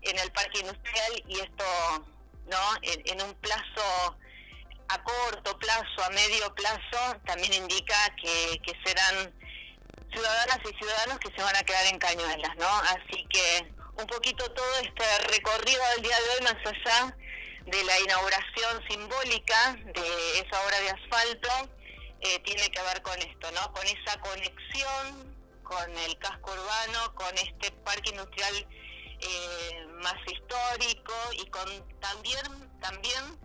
en el parque industrial y esto, ¿no? En, en un plazo a corto plazo, a medio plazo, también indica que, que serán ciudadanas y ciudadanos que se van a quedar en Cañuelas, ¿no? Así que un poquito todo este recorrido del día de hoy, más allá de la inauguración simbólica de esa obra de asfalto, eh, tiene que ver con esto, ¿no? Con esa conexión con el casco urbano, con este parque industrial eh, más histórico y con también también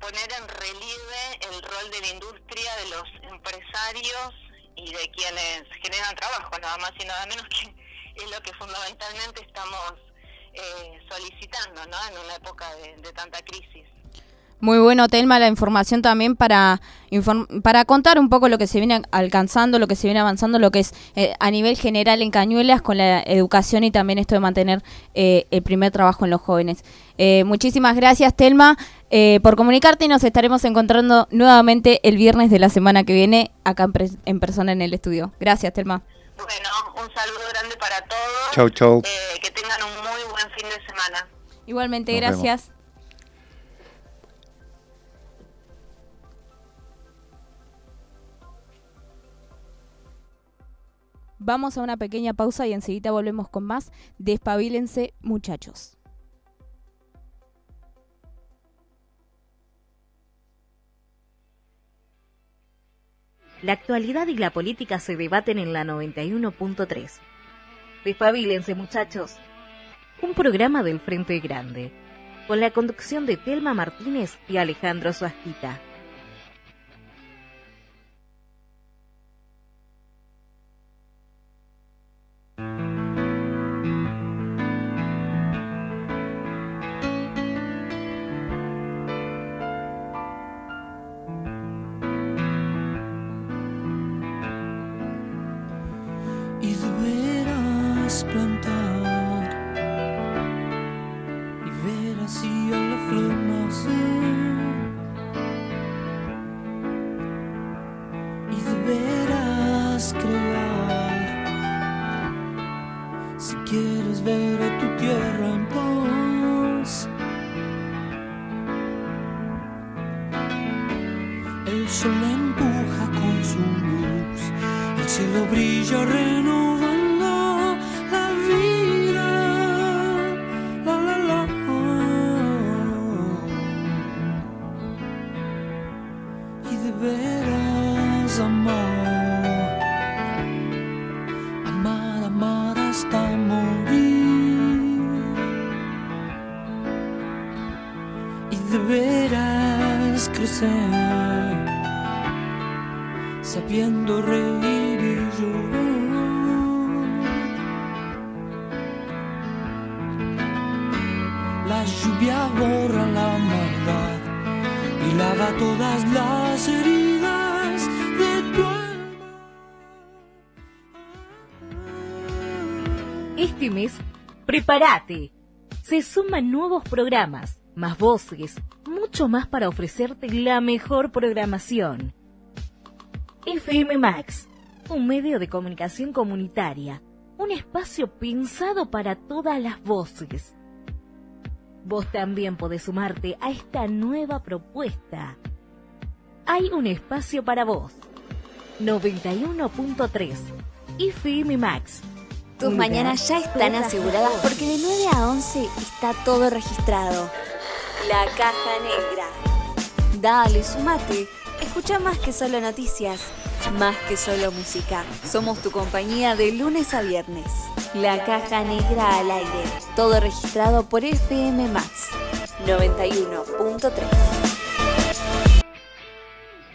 poner en relieve el rol de la industria, de los empresarios y de quienes generan trabajo, nada más y nada menos que es lo que fundamentalmente estamos eh, solicitando ¿no? en una época de, tanta crisis. Muy bueno, Telma, la información también para, para contar un poco lo que se viene alcanzando, lo que se viene avanzando, lo que es eh, a nivel general en Cañuelas con la educación y también esto de mantener eh, el primer trabajo en los jóvenes. Eh, muchísimas gracias, Telma, eh, por comunicarte y nos estaremos encontrando nuevamente el viernes de la semana que viene acá en, persona en el estudio. Gracias, Telma. Bueno, un saludo grande para todos. Chau, chau. Eh, que tengan un muy buen fin de semana. Igualmente, gracias. Vamos a una pequeña pausa y enseguida volvemos con más. Despabilense, muchachos. La actualidad y la política se debaten en la 91.3. Despabilense, muchachos. Un programa del Frente Grande, con la conducción de Telma Martínez y Alejandro Suasquita. Prepárate. Se suman nuevos programas, más voces, mucho más para ofrecerte la mejor programación. FM Max, un medio de comunicación comunitaria, un espacio pensado para todas las voces. Vos también podés sumarte a esta nueva propuesta. Hay un espacio para vos. 91.3 FM Max. Tus mañanas ya están aseguradas porque de 9 a 11 está todo registrado. La caja negra. Dale, sumate. Escucha más que solo noticias, más que solo música. Somos tu compañía de lunes a viernes. La caja negra al aire. Todo registrado por FM Max 91.3.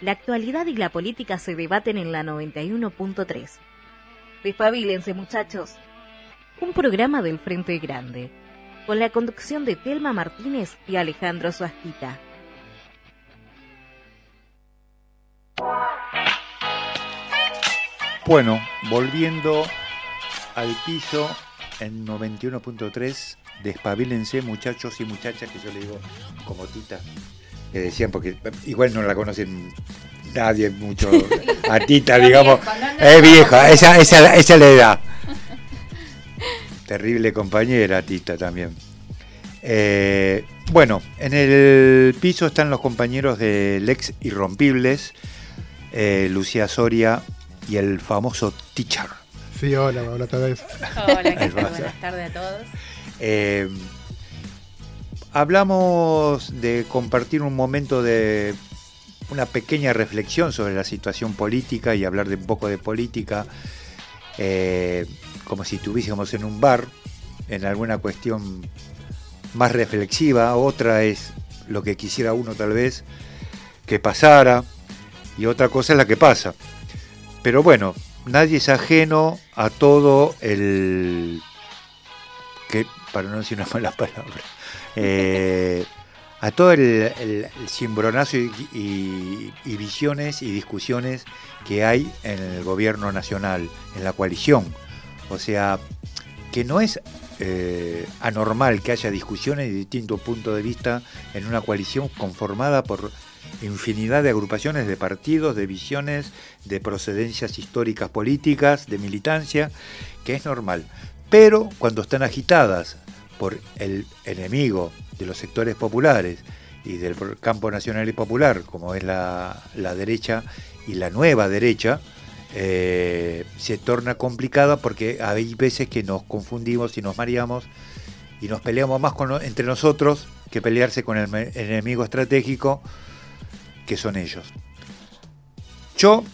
La actualidad y la política se debaten en la 91.3. Despabilense, muchachos. Un programa del Frente Grande, con la conducción de Telma Martínez y Alejandro Suasquita. Bueno, volviendo al piso en 91.3, despabilense muchachos y muchachas, que yo le digo como Tita, que decían, porque igual no la conocen nadie mucho, a Tita, digamos, viejo, no, no es vieja, esa, esa, esa es la edad. Terrible compañera, Tita también. Eh, bueno, en el piso están los compañeros de Lex Irrompibles, eh, Lucía Soria y el famoso Teacher. Sí, hola, hola otra vez. Hola, ¿qué tal? Buenas tardes a todos. Eh, hablamos de compartir un momento de una pequeña reflexión sobre la situación política y hablar de un poco de política, eh, como si estuviésemos en un bar, en alguna cuestión más reflexiva. Otra es lo que quisiera uno tal vez que pasara y otra cosa es la que pasa. Pero bueno, nadie es ajeno a todo el que para no decir una mala palabra, eh, a todo el, el- cimbronazo y visiones y discusiones que hay en el gobierno nacional, en la coalición. O sea, que no es eh, anormal que haya discusiones de distintos puntos de vista en una coalición conformada por infinidad de agrupaciones de partidos, de visiones, de procedencias históricas políticas, de militancia, que es normal. Pero cuando están agitadas por el enemigo de los sectores populares y del campo nacional y popular, como es la, la derecha y la nueva derecha, eh, se torna complicada porque hay veces que nos confundimos y nos mareamos y nos peleamos más con- entre nosotros que pelearse con el me- enemigo estratégico que son ellos. Yo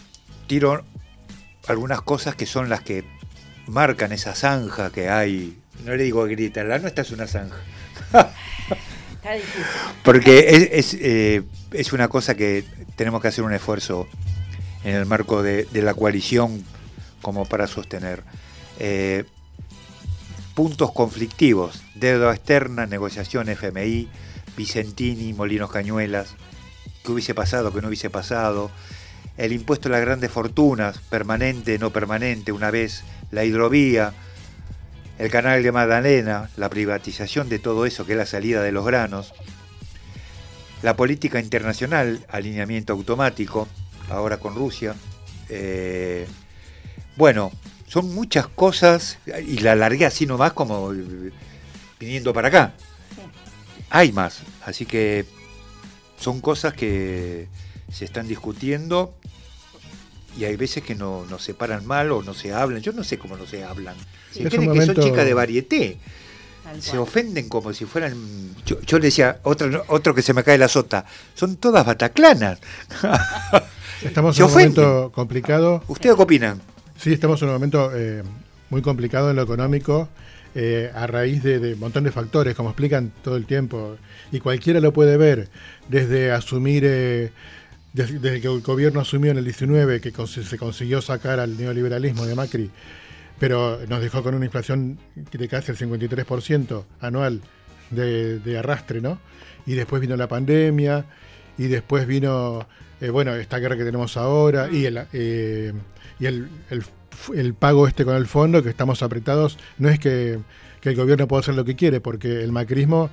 tiro algunas cosas que son las que marcan esa zanja que hay. No le digo grita, la nuestra es una zanja. Porque es, eh, es una cosa que tenemos que hacer un esfuerzo en el marco de, de la coalición como para sostener. Eh, puntos conflictivos, deuda externa, negociación FMI, Vicentini, Molinos Cañuelas, qué hubiese pasado, qué no hubiese pasado, el impuesto a las grandes fortunas, permanente, no permanente, una vez, la hidrovía, el canal de Magdalena, la privatización de todo eso que es la salida de los granos, la política internacional, alineamiento automático, ahora con Rusia. eh, bueno, son muchas cosas y la largué así nomás como viniendo para acá. Hay más, así que son cosas que se están discutiendo y hay veces que no, no se paran mal o no se hablan. Yo no sé cómo no se hablan. Si Es creen que son chicas de varieté. Se ofenden como si fueran. Yo, yo le decía, otro, otro que se me cae la sota, son todas bataclanas. Estamos Se en un ofenden. momento complicado. ¿Ustedes qué opinan? Sí, estamos en un momento eh, muy complicado en lo económico eh, a raíz de, de un montón de factores, como explican todo el tiempo. Y cualquiera lo puede ver, desde asumir, eh, desde, que el gobierno asumió en el 19, que se consiguió sacar al neoliberalismo de Macri, pero nos dejó con una inflación de casi el 53% anual de, arrastre, ¿no? Y después vino la pandemia, y después vino, eh, bueno, esta guerra que tenemos ahora, y el, eh, el, pago este con el fondo, que estamos apretados, no es que, el gobierno pueda hacer lo que quiere, porque el macrismo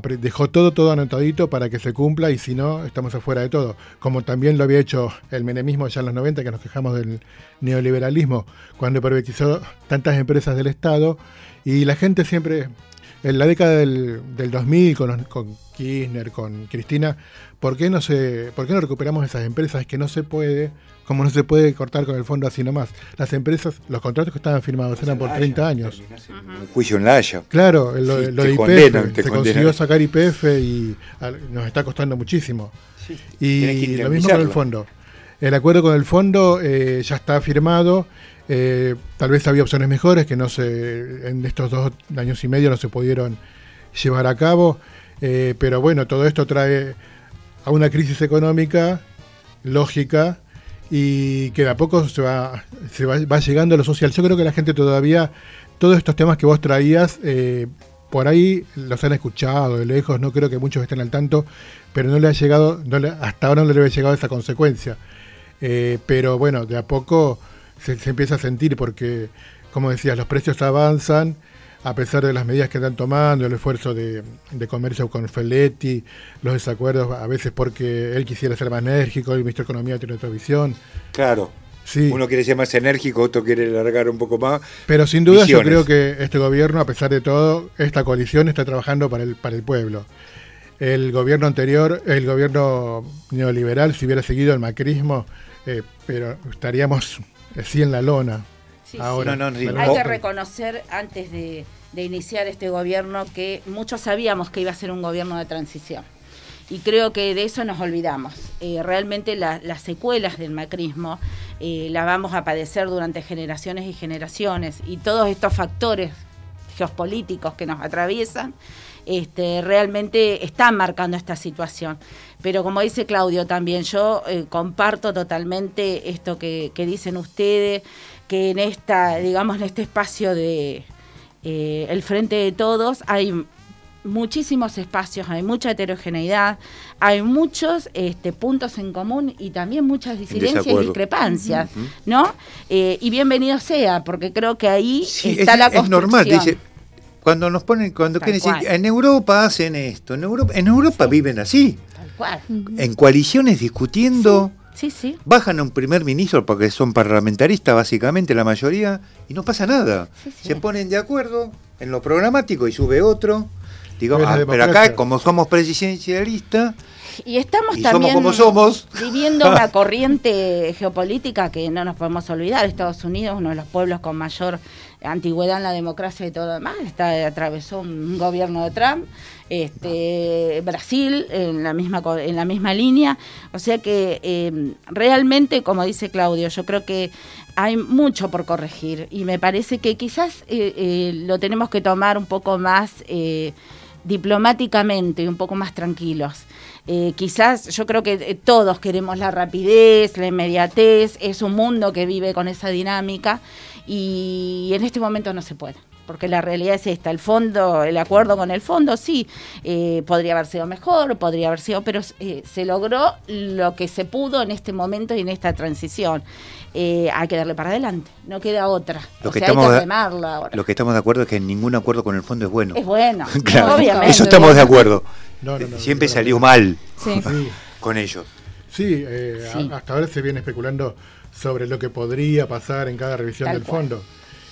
dejó todo, todo anotadito para que se cumpla, y si no, estamos afuera de todo. Como también lo había hecho el menemismo ya en los 90, que nos quejamos del neoliberalismo, cuando privatizó tantas empresas del Estado, y la gente siempre, en la década del, del 2000, con, con Kirchner, con Cristina, ¿por qué, no se, ¿por qué no recuperamos esas empresas? Es que no se puede, como no se puede cortar con el fondo así nomás. Las empresas, los contratos que estaban firmados eran por 30 años. Un juicio en la Haya. Claro, lo, Sí, lo de IPF, se condenan. consiguió sacar IPF y al- nos está costando muchísimo. Y lo mismo con el fondo. El acuerdo con el fondo eh, ya está firmado. eh, tal vez había opciones mejores que no se, en estos dos años y medio no se pudieron llevar a cabo. eh, pero bueno, todo esto trae a una crisis económica lógica y que de a poco se va, se va, va llegando a lo social. Yo creo que la gente todavía, todos estos temas que vos traías, eh, por ahí los han escuchado de lejos, no creo que muchos estén al tanto, pero no le ha llegado, no hasta ahora no le había llegado esa consecuencia. Eh, pero bueno, de a poco se empieza a sentir porque, como decías, los precios avanzan, a pesar de las medidas que están tomando, el esfuerzo de, de comercio con Feletti, los desacuerdos a veces porque él quisiera ser más enérgico, el ministro de Economía tiene otra visión. Claro. Sí. Uno quiere ser más enérgico, otro quiere largar un poco más. Pero sin duda Visiones. yo creo que este gobierno, a pesar de todo, esta coalición está trabajando para el, para el pueblo. El gobierno anterior, el gobierno neoliberal, si hubiera seguido el macrismo, eh, pero estaríamos así en la lona. Sí, ahora. sí. No, no, sí. Pero Hay que reconocer antes de, de iniciar este gobierno que muchos sabíamos que iba a ser un gobierno de transición. Y creo que de eso nos olvidamos. Eh, realmente la- las secuelas del macrismo eh, las vamos a padecer durante generaciones y generaciones. Y todos estos factores geopolíticos que nos atraviesan este, realmente están marcando esta situación. Pero como dice Claudio también, yo eh, comparto totalmente esto que, que dicen ustedes, que en esta, digamos, en este espacio de eh, el frente de todos hay muchísimos espacios, hay mucha heterogeneidad, hay muchos este, puntos en común y también muchas disidencias y discrepancias, ¿no? Eh, y bienvenido sea, porque creo que ahí Sí, está es, la es construcción. normal, dice. Cuando nos ponen, cuando quieren decir, en Europa hacen esto, en Europa, en Europa viven así, Tal cual. en coaliciones discutiendo, Sí, sí. bajan a un primer ministro porque son parlamentaristas básicamente la mayoría y no pasa nada. Se ponen de acuerdo en lo programático y sube otro Digo, Pero ah, pero acá, como somos presidencialistas, Y estamos Y somos también como somos. viviendo una corriente geopolítica que no nos podemos olvidar. Estados Unidos, uno de los pueblos con mayor antigüedad en la democracia y todo lo demás, está, atravesó un gobierno de Trump. Este, Brasil en la misma en la misma línea, o sea que eh, realmente, como dice Claudio, yo creo que hay mucho por corregir y me parece que quizás eh, eh, lo tenemos que tomar un poco más eh, diplomáticamente y un poco más tranquilos. Eh, quizás yo creo que eh, todos queremos la rapidez, la inmediatez, es un mundo que vive con esa dinámica y en este momento no se puede. Porque la realidad es esta, el fondo, el acuerdo con el fondo, sí, eh, podría haber sido mejor, podría haber sido, pero eh, se logró lo que se pudo en este momento y en esta transición. Eh, hay que darle para adelante, no queda otra. Lo o que sea, estamos hay que remarla ahora. lo que estamos de acuerdo es que ningún acuerdo con el fondo es bueno. Es bueno, Claro, obviamente. Eso estamos de acuerdo. No, no, no, Siempre no, no. salió mal Sí. Con ellos. Sí, eh, Sí. hasta ahora se viene especulando sobre lo que podría pasar en cada revisión Tal del cual. fondo.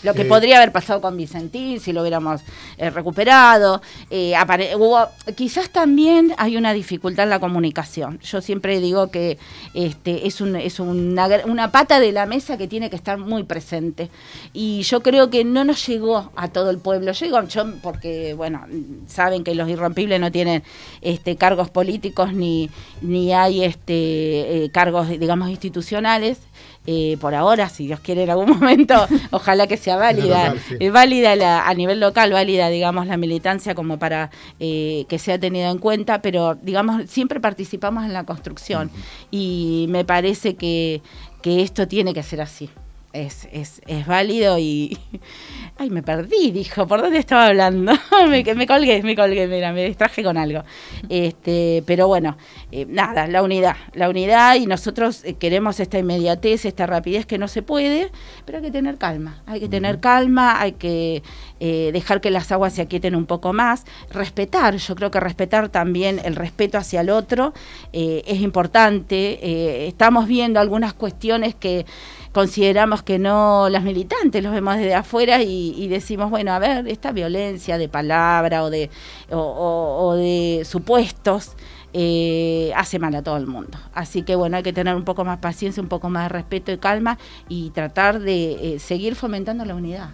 Lo que Eh, podría haber pasado con Vicentín si lo hubiéramos eh, recuperado. Eh, hubo- quizás también hay una dificultad en la comunicación. Yo siempre digo que este, es, un- es una, una pata de la mesa que tiene que estar muy presente. Y yo creo que no nos llegó a todo el pueblo. Llegó, yo, porque, bueno, saben que los irrompibles no tienen este, cargos políticos ni, ni hay este, cargos, digamos, institucionales. Eh, por ahora, si Dios quiere en algún momento, ojalá que sea válida, local, sí. eh, válida la- a nivel local, válida, digamos, la militancia como para eh, que sea tenida en cuenta, pero, digamos, siempre participamos en la construcción y me parece que, que esto tiene que ser así. Es, es, es válido y... Ay, me perdí, dijo. ¿Por dónde estaba hablando? me, me colgué, me colgué, mira, me distraje con algo. Este, pero bueno, eh, nada, la unidad. La unidad y nosotros eh, queremos esta inmediatez, esta rapidez que no se puede, pero hay que tener calma. Hay que tener calma, hay que eh, dejar que las aguas se aquieten un poco más. Respetar, yo creo que respetar también el respeto hacia el otro eh, es importante. Estamos viendo algunas cuestiones que consideramos que no las militantes los vemos desde afuera y, y decimos bueno a ver esta violencia de palabra o de o, de supuestos eh, hace mal a todo el mundo así que bueno hay que tener un poco más paciencia un poco más de respeto y calma y tratar de eh, seguir fomentando la unidad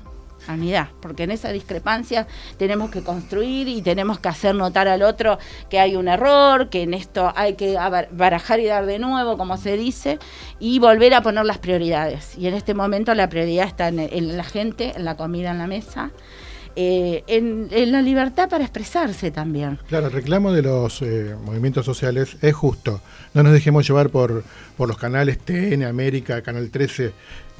unidad, porque en esa discrepancia tenemos que construir y tenemos que hacer notar al otro que hay un error, que en esto hay que barajar y dar de nuevo, como se dice, y volver a poner las prioridades. Y en este momento la prioridad está en, la gente, en la comida en la mesa, eh, en, en la libertad para expresarse también. Claro, el reclamo de los eh, movimientos sociales es justo. No nos dejemos llevar por, por los canales TN, América, Canal 13,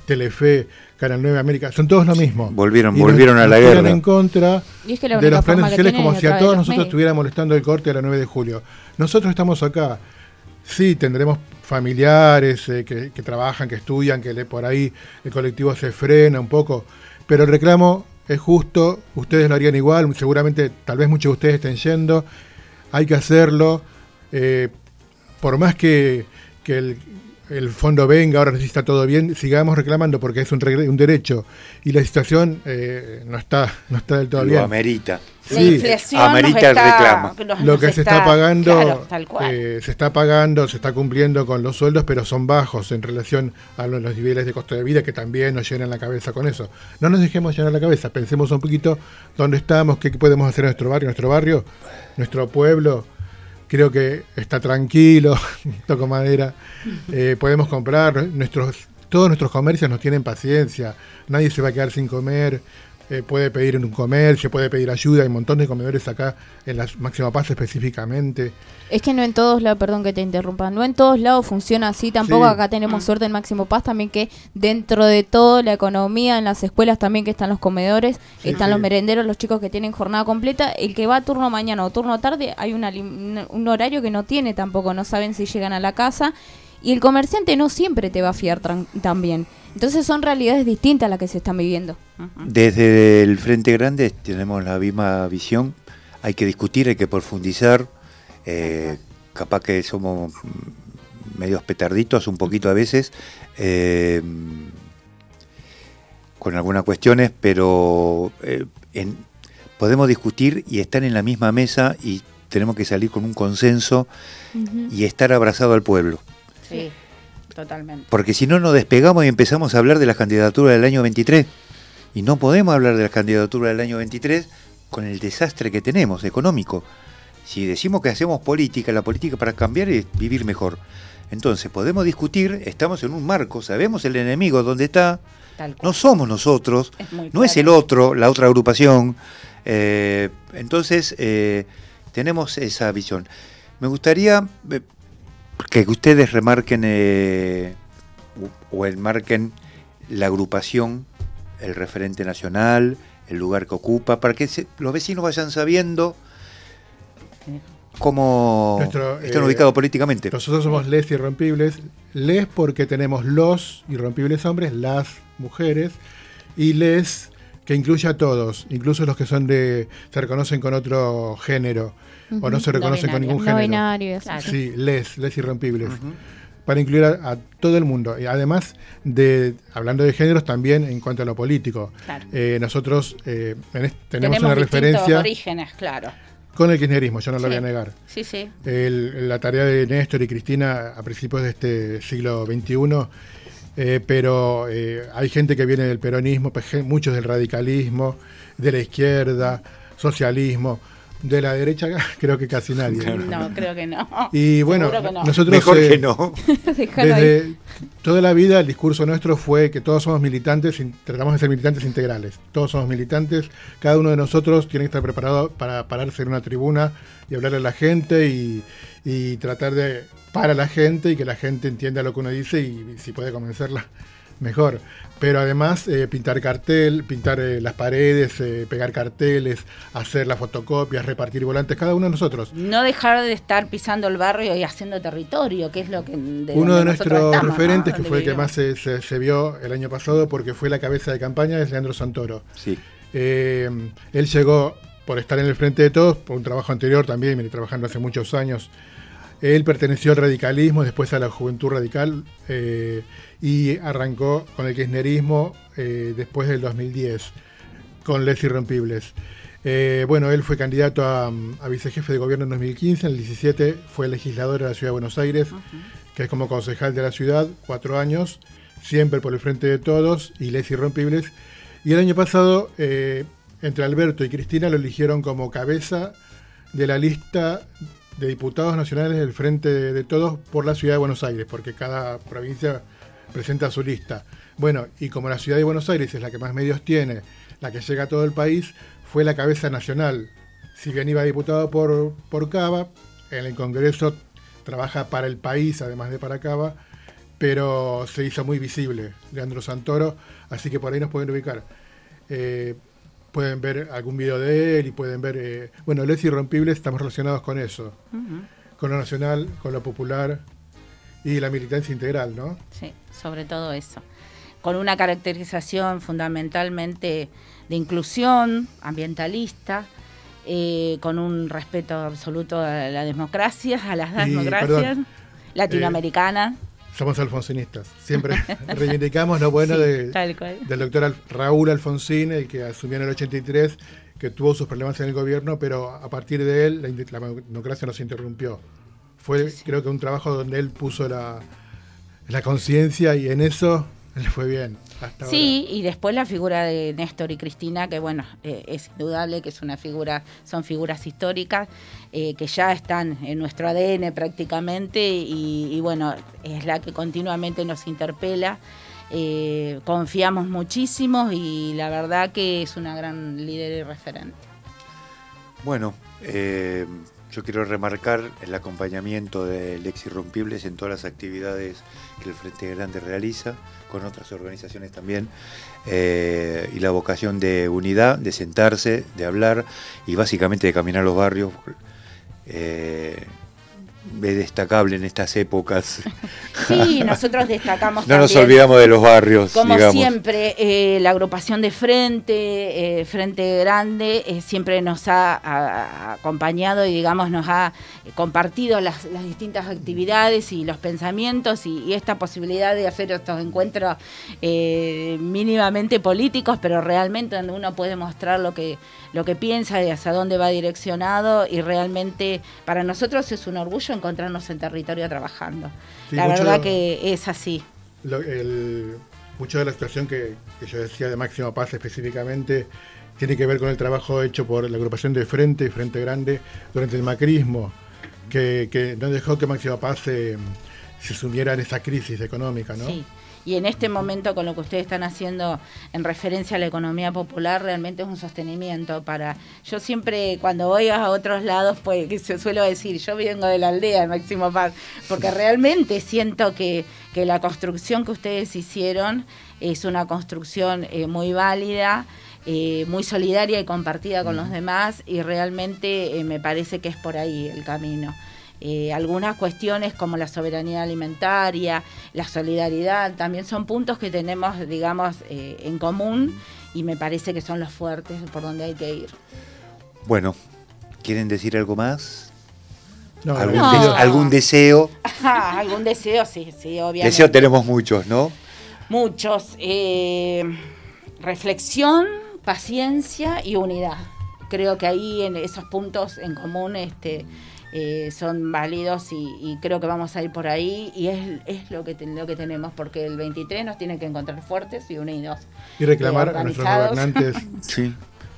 Telefe, Canal 9, América. Son todos lo mismo. Volvieron, Y nos- volvieron a la guerra. en contra Y es que la de los planes sociales como si a todos nosotros estuviera molestando el corte a la 9 de julio. Nosotros estamos acá. Sí, tendremos familiares eh, que, que trabajan, que estudian, que le- por ahí el colectivo se frena un poco, pero el reclamo es justo, ustedes lo harían igual, seguramente tal vez muchos de ustedes estén yendo, hay que hacerlo, eh, por más que, que el, el fondo venga, ahora sí está todo bien, sigamos reclamando porque es un, un derecho y la situación eh, no está no está del todo Lo bien. amerita. La inflación nos Amerita el reclamo. nos- Lo que se está- está pagando, claro, tal cual. eh, se está pagando, se está cumpliendo con los sueldos, pero son bajos en relación a lo- los niveles de costo de vida que también nos llenan la cabeza con eso. No nos dejemos llenar la cabeza, pensemos un poquito dónde estamos, qué podemos hacer en nuestro barrio, nuestro barrio, nuestro pueblo. Creo que está tranquilo, toco madera. eh, podemos comprar, nuestros, todos nuestros comercios nos tienen paciencia, nadie se va a quedar sin comer. Eh, puede pedir en un comercio, puede pedir ayuda, hay un montón de comedores acá en la Máxima Paz específicamente. Es que no en todos lados, perdón que te interrumpa, no en todos lados funciona así, tampoco Sí. acá tenemos suerte en Máximo Paz, también que dentro de todo la economía, en las escuelas también que están los comedores, Sí, están sí. los merenderos, los chicos que tienen jornada completa, el que va a turno mañana o turno tarde, hay una un horario que no tiene tampoco, no saben si llegan a la casa y el comerciante no siempre te va a fiar tan bien. Entonces son realidades distintas las que se están viviendo. Desde el Frente Grande tenemos la misma visión. Hay que discutir, hay que profundizar. eh, capaz que somos medios petarditos un poquito a veces. eh, con algunas cuestiones, pero eh, en- podemos discutir y estar en la misma mesa y tenemos que salir con un consenso y estar abrazado al pueblo. Sí, totalmente. Porque si no nos despegamos y empezamos a hablar de las candidaturas del año 23. Y no podemos hablar de las candidaturas del año 23 con el desastre que tenemos económico. Si decimos que hacemos política, la política para cambiar es vivir mejor. Entonces podemos discutir, estamos en un marco, sabemos el enemigo dónde está, Tal cual. no somos nosotros, Es muy no es el claro. otro, la otra agrupación. Eh, entonces eh, tenemos esa visión. Me gustaría eh, que ustedes remarquen eh, o, enmarquen la agrupación, el referente nacional, el lugar que ocupa, para que se- los vecinos vayan sabiendo cómo Nuestro, están eh, ubicados políticamente. Nosotros somos les irrompibles. Les porque tenemos los irrompibles hombres, las mujeres, y les que incluye a todos, incluso los que son de se reconocen con otro género o no se reconocen con ningún género. No Claro. Sí, les, les irrompibles. Para incluir a, a todo el mundo. Y además de, hablando de géneros, también en cuanto a lo político. Claro. Eh, nosotros eh, tenemos, Tenemos una referencia orígenes, claro. con el kirchnerismo, yo no lo Sí. voy a negar. Sí, sí. El- la tarea de Néstor y Cristina a principios de este siglo XXI, eh, pero eh, hay gente que viene del peronismo, muchos del radicalismo, de la izquierda, socialismo, de la derecha creo que casi nadie. No, creo que no. Y bueno, no. nosotros Mejor eh, que no. Déjalo ahí. desde toda la vida el discurso nuestro fue que todos somos militantes, tratamos de ser militantes integrales. Todos somos militantes, cada uno de nosotros tiene que estar preparado para pararse en una tribuna y hablarle a la gente y, y tratar de para la gente y que la gente entienda lo que uno dice y, si puede convencerla mejor. Pero además eh, pintar cartel, pintar eh, las paredes, eh, pegar carteles, hacer las fotocopias, repartir volantes, cada uno de nosotros. No dejar de estar pisando el barrio y haciendo territorio, que es lo que de Uno de nuestros estamos, ¿no? referentes, que fue el que más se, se- se vio el año pasado porque fue la cabeza de campaña, es Leandro Santoro. Sí. Eh, él llegó por estar en el frente de todos, por un trabajo anterior también, viene trabajando hace muchos años. Él perteneció al radicalismo, después a la juventud radical eh, y arrancó con el kirchnerismo eh, después del 2010, con Les Irrompibles. Eh, bueno, él fue candidato a, a vicejefe de gobierno en 2015, en el 17 fue legislador de la Ciudad de Buenos Aires, que es como concejal de la ciudad, cuatro años, siempre por el frente de todos, y Les Irrompibles. Y el año pasado, eh, entre Alberto y Cristina, lo eligieron como cabeza de la lista de diputados nacionales del Frente de, de Todos por la Ciudad de Buenos Aires, porque cada provincia presenta su lista. Bueno, y como la Ciudad de Buenos Aires es la que más medios tiene, la que llega a todo el país, fue la cabeza nacional. Si bien iba diputado por, por Cava, en el Congreso trabaja para el país, además de para Cava, pero se hizo muy visible Leandro Santoro, así que por ahí nos pueden ubicar. Eh, pueden ver algún video de él y pueden ver, eh, bueno, Les Irrompibles estamos relacionados con eso, con lo nacional, con lo popular y la militancia integral, ¿no? Sí, sobre todo eso. Con una caracterización fundamentalmente de inclusión ambientalista, eh, con un respeto absoluto a la democracia, a las democracias, perdón, latinoamericana. Somos alfonsinistas, siempre reivindicamos lo bueno Sí, de, del doctor Al- Raúl Alfonsín, el que asumió en el 83, que tuvo sus problemas en el gobierno, pero a partir de él la, la democracia no se interrumpió. Fue creo que un trabajo donde él puso la, la conciencia y en eso le fue bien. Hasta Sí, y después la figura de Néstor y Cristina, que bueno, eh, es indudable que es una figura, son figuras históricas eh, que ya están en nuestro ADN prácticamente y, y, bueno, es la que continuamente nos interpela. Eh, confiamos muchísimo y la verdad que es una gran líder y referente. Bueno, eh, yo quiero remarcar el acompañamiento de Lex Irrompibles en todas las actividades que el Frente Grande realiza, con otras organizaciones también, eh, y la vocación de unidad, de sentarse, de hablar y básicamente de caminar los barrios. Eh, es destacable en estas épocas. Sí, nosotros destacamos No nos olvidamos de los barrios, Como digamos. siempre, eh, la agrupación de Frente, eh, Frente Grande, eh, siempre nos ha, acompañado y, digamos, nos ha compartido las, las distintas actividades y los pensamientos y, y esta posibilidad de hacer estos encuentros mínimamente políticos, pero realmente donde uno puede mostrar lo que, lo que piensa y hacia dónde va direccionado y realmente para nosotros es un orgullo encontrarnos en territorio trabajando. Sí, la mucho- verdad que es así. Lo- el- mucho de la situación que, que yo decía de Máximo Paz específicamente tiene que ver con el trabajo hecho por la agrupación de Frente y Frente Grande durante el macrismo, que, que no dejó que Máximo Paz se, se sumiera en esa crisis económica, ¿no? Sí. Y en este momento, con lo que ustedes están haciendo en referencia a la economía popular, realmente es un sostenimiento para. Yo siempre, cuando voy a otros lados, pues que se suelo decir, yo vengo de la aldea de Máximo Paz, porque realmente siento que, que la construcción que ustedes hicieron es una construcción eh, muy válida. eh, muy solidaria y compartida con los demás y realmente eh, me parece que es por ahí el camino. Eh, algunas cuestiones como la soberanía alimentaria, la solidaridad, también son puntos que tenemos, digamos, eh, en común y me parece que son los fuertes por donde hay que ir. Bueno, ¿quieren decir algo más? No, ¿Algún, no. de- algún deseo? Algún deseo, sí, sí, obviamente. Deseo tenemos muchos, ¿no? Muchos. eh, reflexión, paciencia y unidad. Creo que ahí en esos puntos en común este, eh, son válidos y, y creo que vamos a ir por ahí y es, es lo, que ten- lo que tenemos porque el 23 nos tiene que encontrar fuertes y unidos. Y reclamar Eh, a nuestros gobernantes, Sí.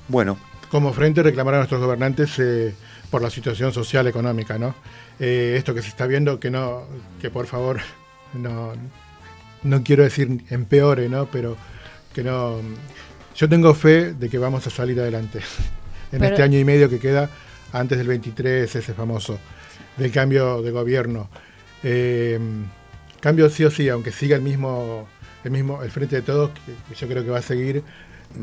Bueno, como frente, reclamar a nuestros gobernantes eh, por la situación social económica, ¿no? Eh, esto que se está viendo, que no, que por favor, no, no quiero decir empeore, ¿no? Pero que no. Yo tengo fe de que vamos a salir adelante en Pero- este año y medio que queda antes del 23, ese famoso, del cambio de gobierno. Eh, cambio sí o sí, aunque siga el mismo, el mismo, el frente de todos, que, yo creo que va a seguir.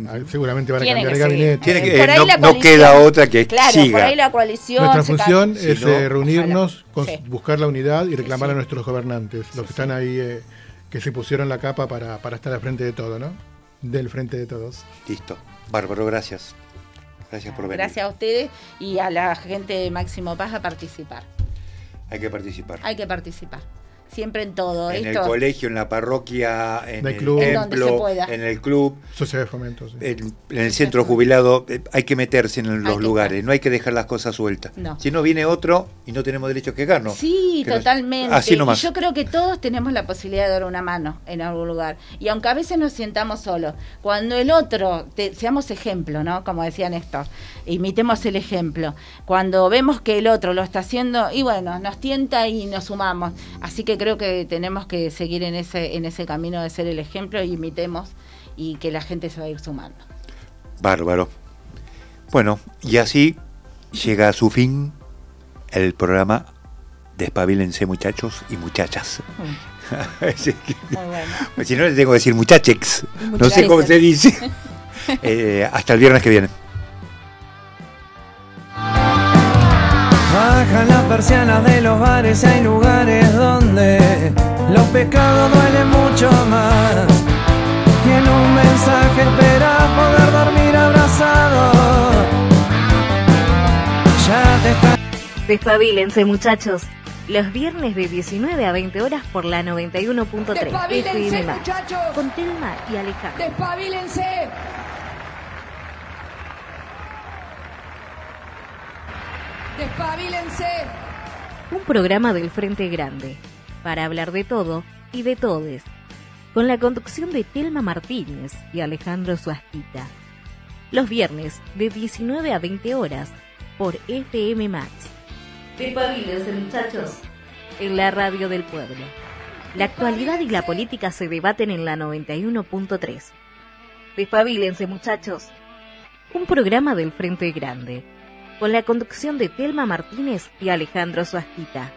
ah, Seguramente van a cambiar el gabinete. Tiene que- ahí no- queda otra que claro, siga. por ahí la coalición. Nuestra función Si es no- eh, reunirnos, con- Sí. buscar la unidad y reclamar sí. a nuestros gobernantes, los que están ahí, eh, que se pusieron la capa para, para estar al frente de todo, ¿no? Del frente de todos. listo. Bárbaro, gracias. Gracias por venir. Gracias a ustedes y a la gente de Máximo Paz a participar. Hay que participar. Hay que participar. Siempre en todo. en Esto, el colegio, en la parroquia, en el club. En donde se templo, pueda. en el club, Sociedad de fomento. sí. en, en el centro jubilado. eh, Hay que meterse en los lugares, no hay que dejar las cosas sueltas. No. Si no viene otro y no tenemos derecho a quejarnos. Sí, Que nos- totalmente. Así y nomás. yo creo que todos tenemos la posibilidad de dar una mano en algún lugar. Y aunque a veces nos sientamos solos, cuando el otro, te- seamos ejemplo, ¿no? Como decía Néstor, imitemos el ejemplo. Cuando vemos que el otro lo está haciendo, y bueno, nos tienta y nos sumamos. Así que creo que tenemos que seguir en ese, en ese camino de ser el ejemplo y imitemos y que la gente se va a ir sumando. Bárbaro. Bueno, y así llega a su fin el programa Despabilense muchachos y muchachas. Sí. Muy bueno. si no, le tengo que decir muchachex. No sé cómo se dice. Eh, hasta el viernes que viene. Baja las persianas de los bares, hay lugares donde los pecados duelen mucho más. Y en un mensaje esperas poder dormir abrazado. Ya te está Despabilense, muchachos. Los viernes de 19 a 20 horas por la 91.3 Despabilense, FM con Telma y Alejandro. Despabilense. Despabilense. Un programa del Frente Grande, para hablar de todo y de todes, con la conducción de Telma Martínez y Alejandro Suasquita. Los viernes de 19 a 20 horas por FM Max. Despabilense, muchachos. En la radio del pueblo. La actualidad y la política se debaten en la 91.3. Despabilense, muchachos. Un programa del Frente Grande, con la conducción de Telma Martínez y Alejandro Suasquita.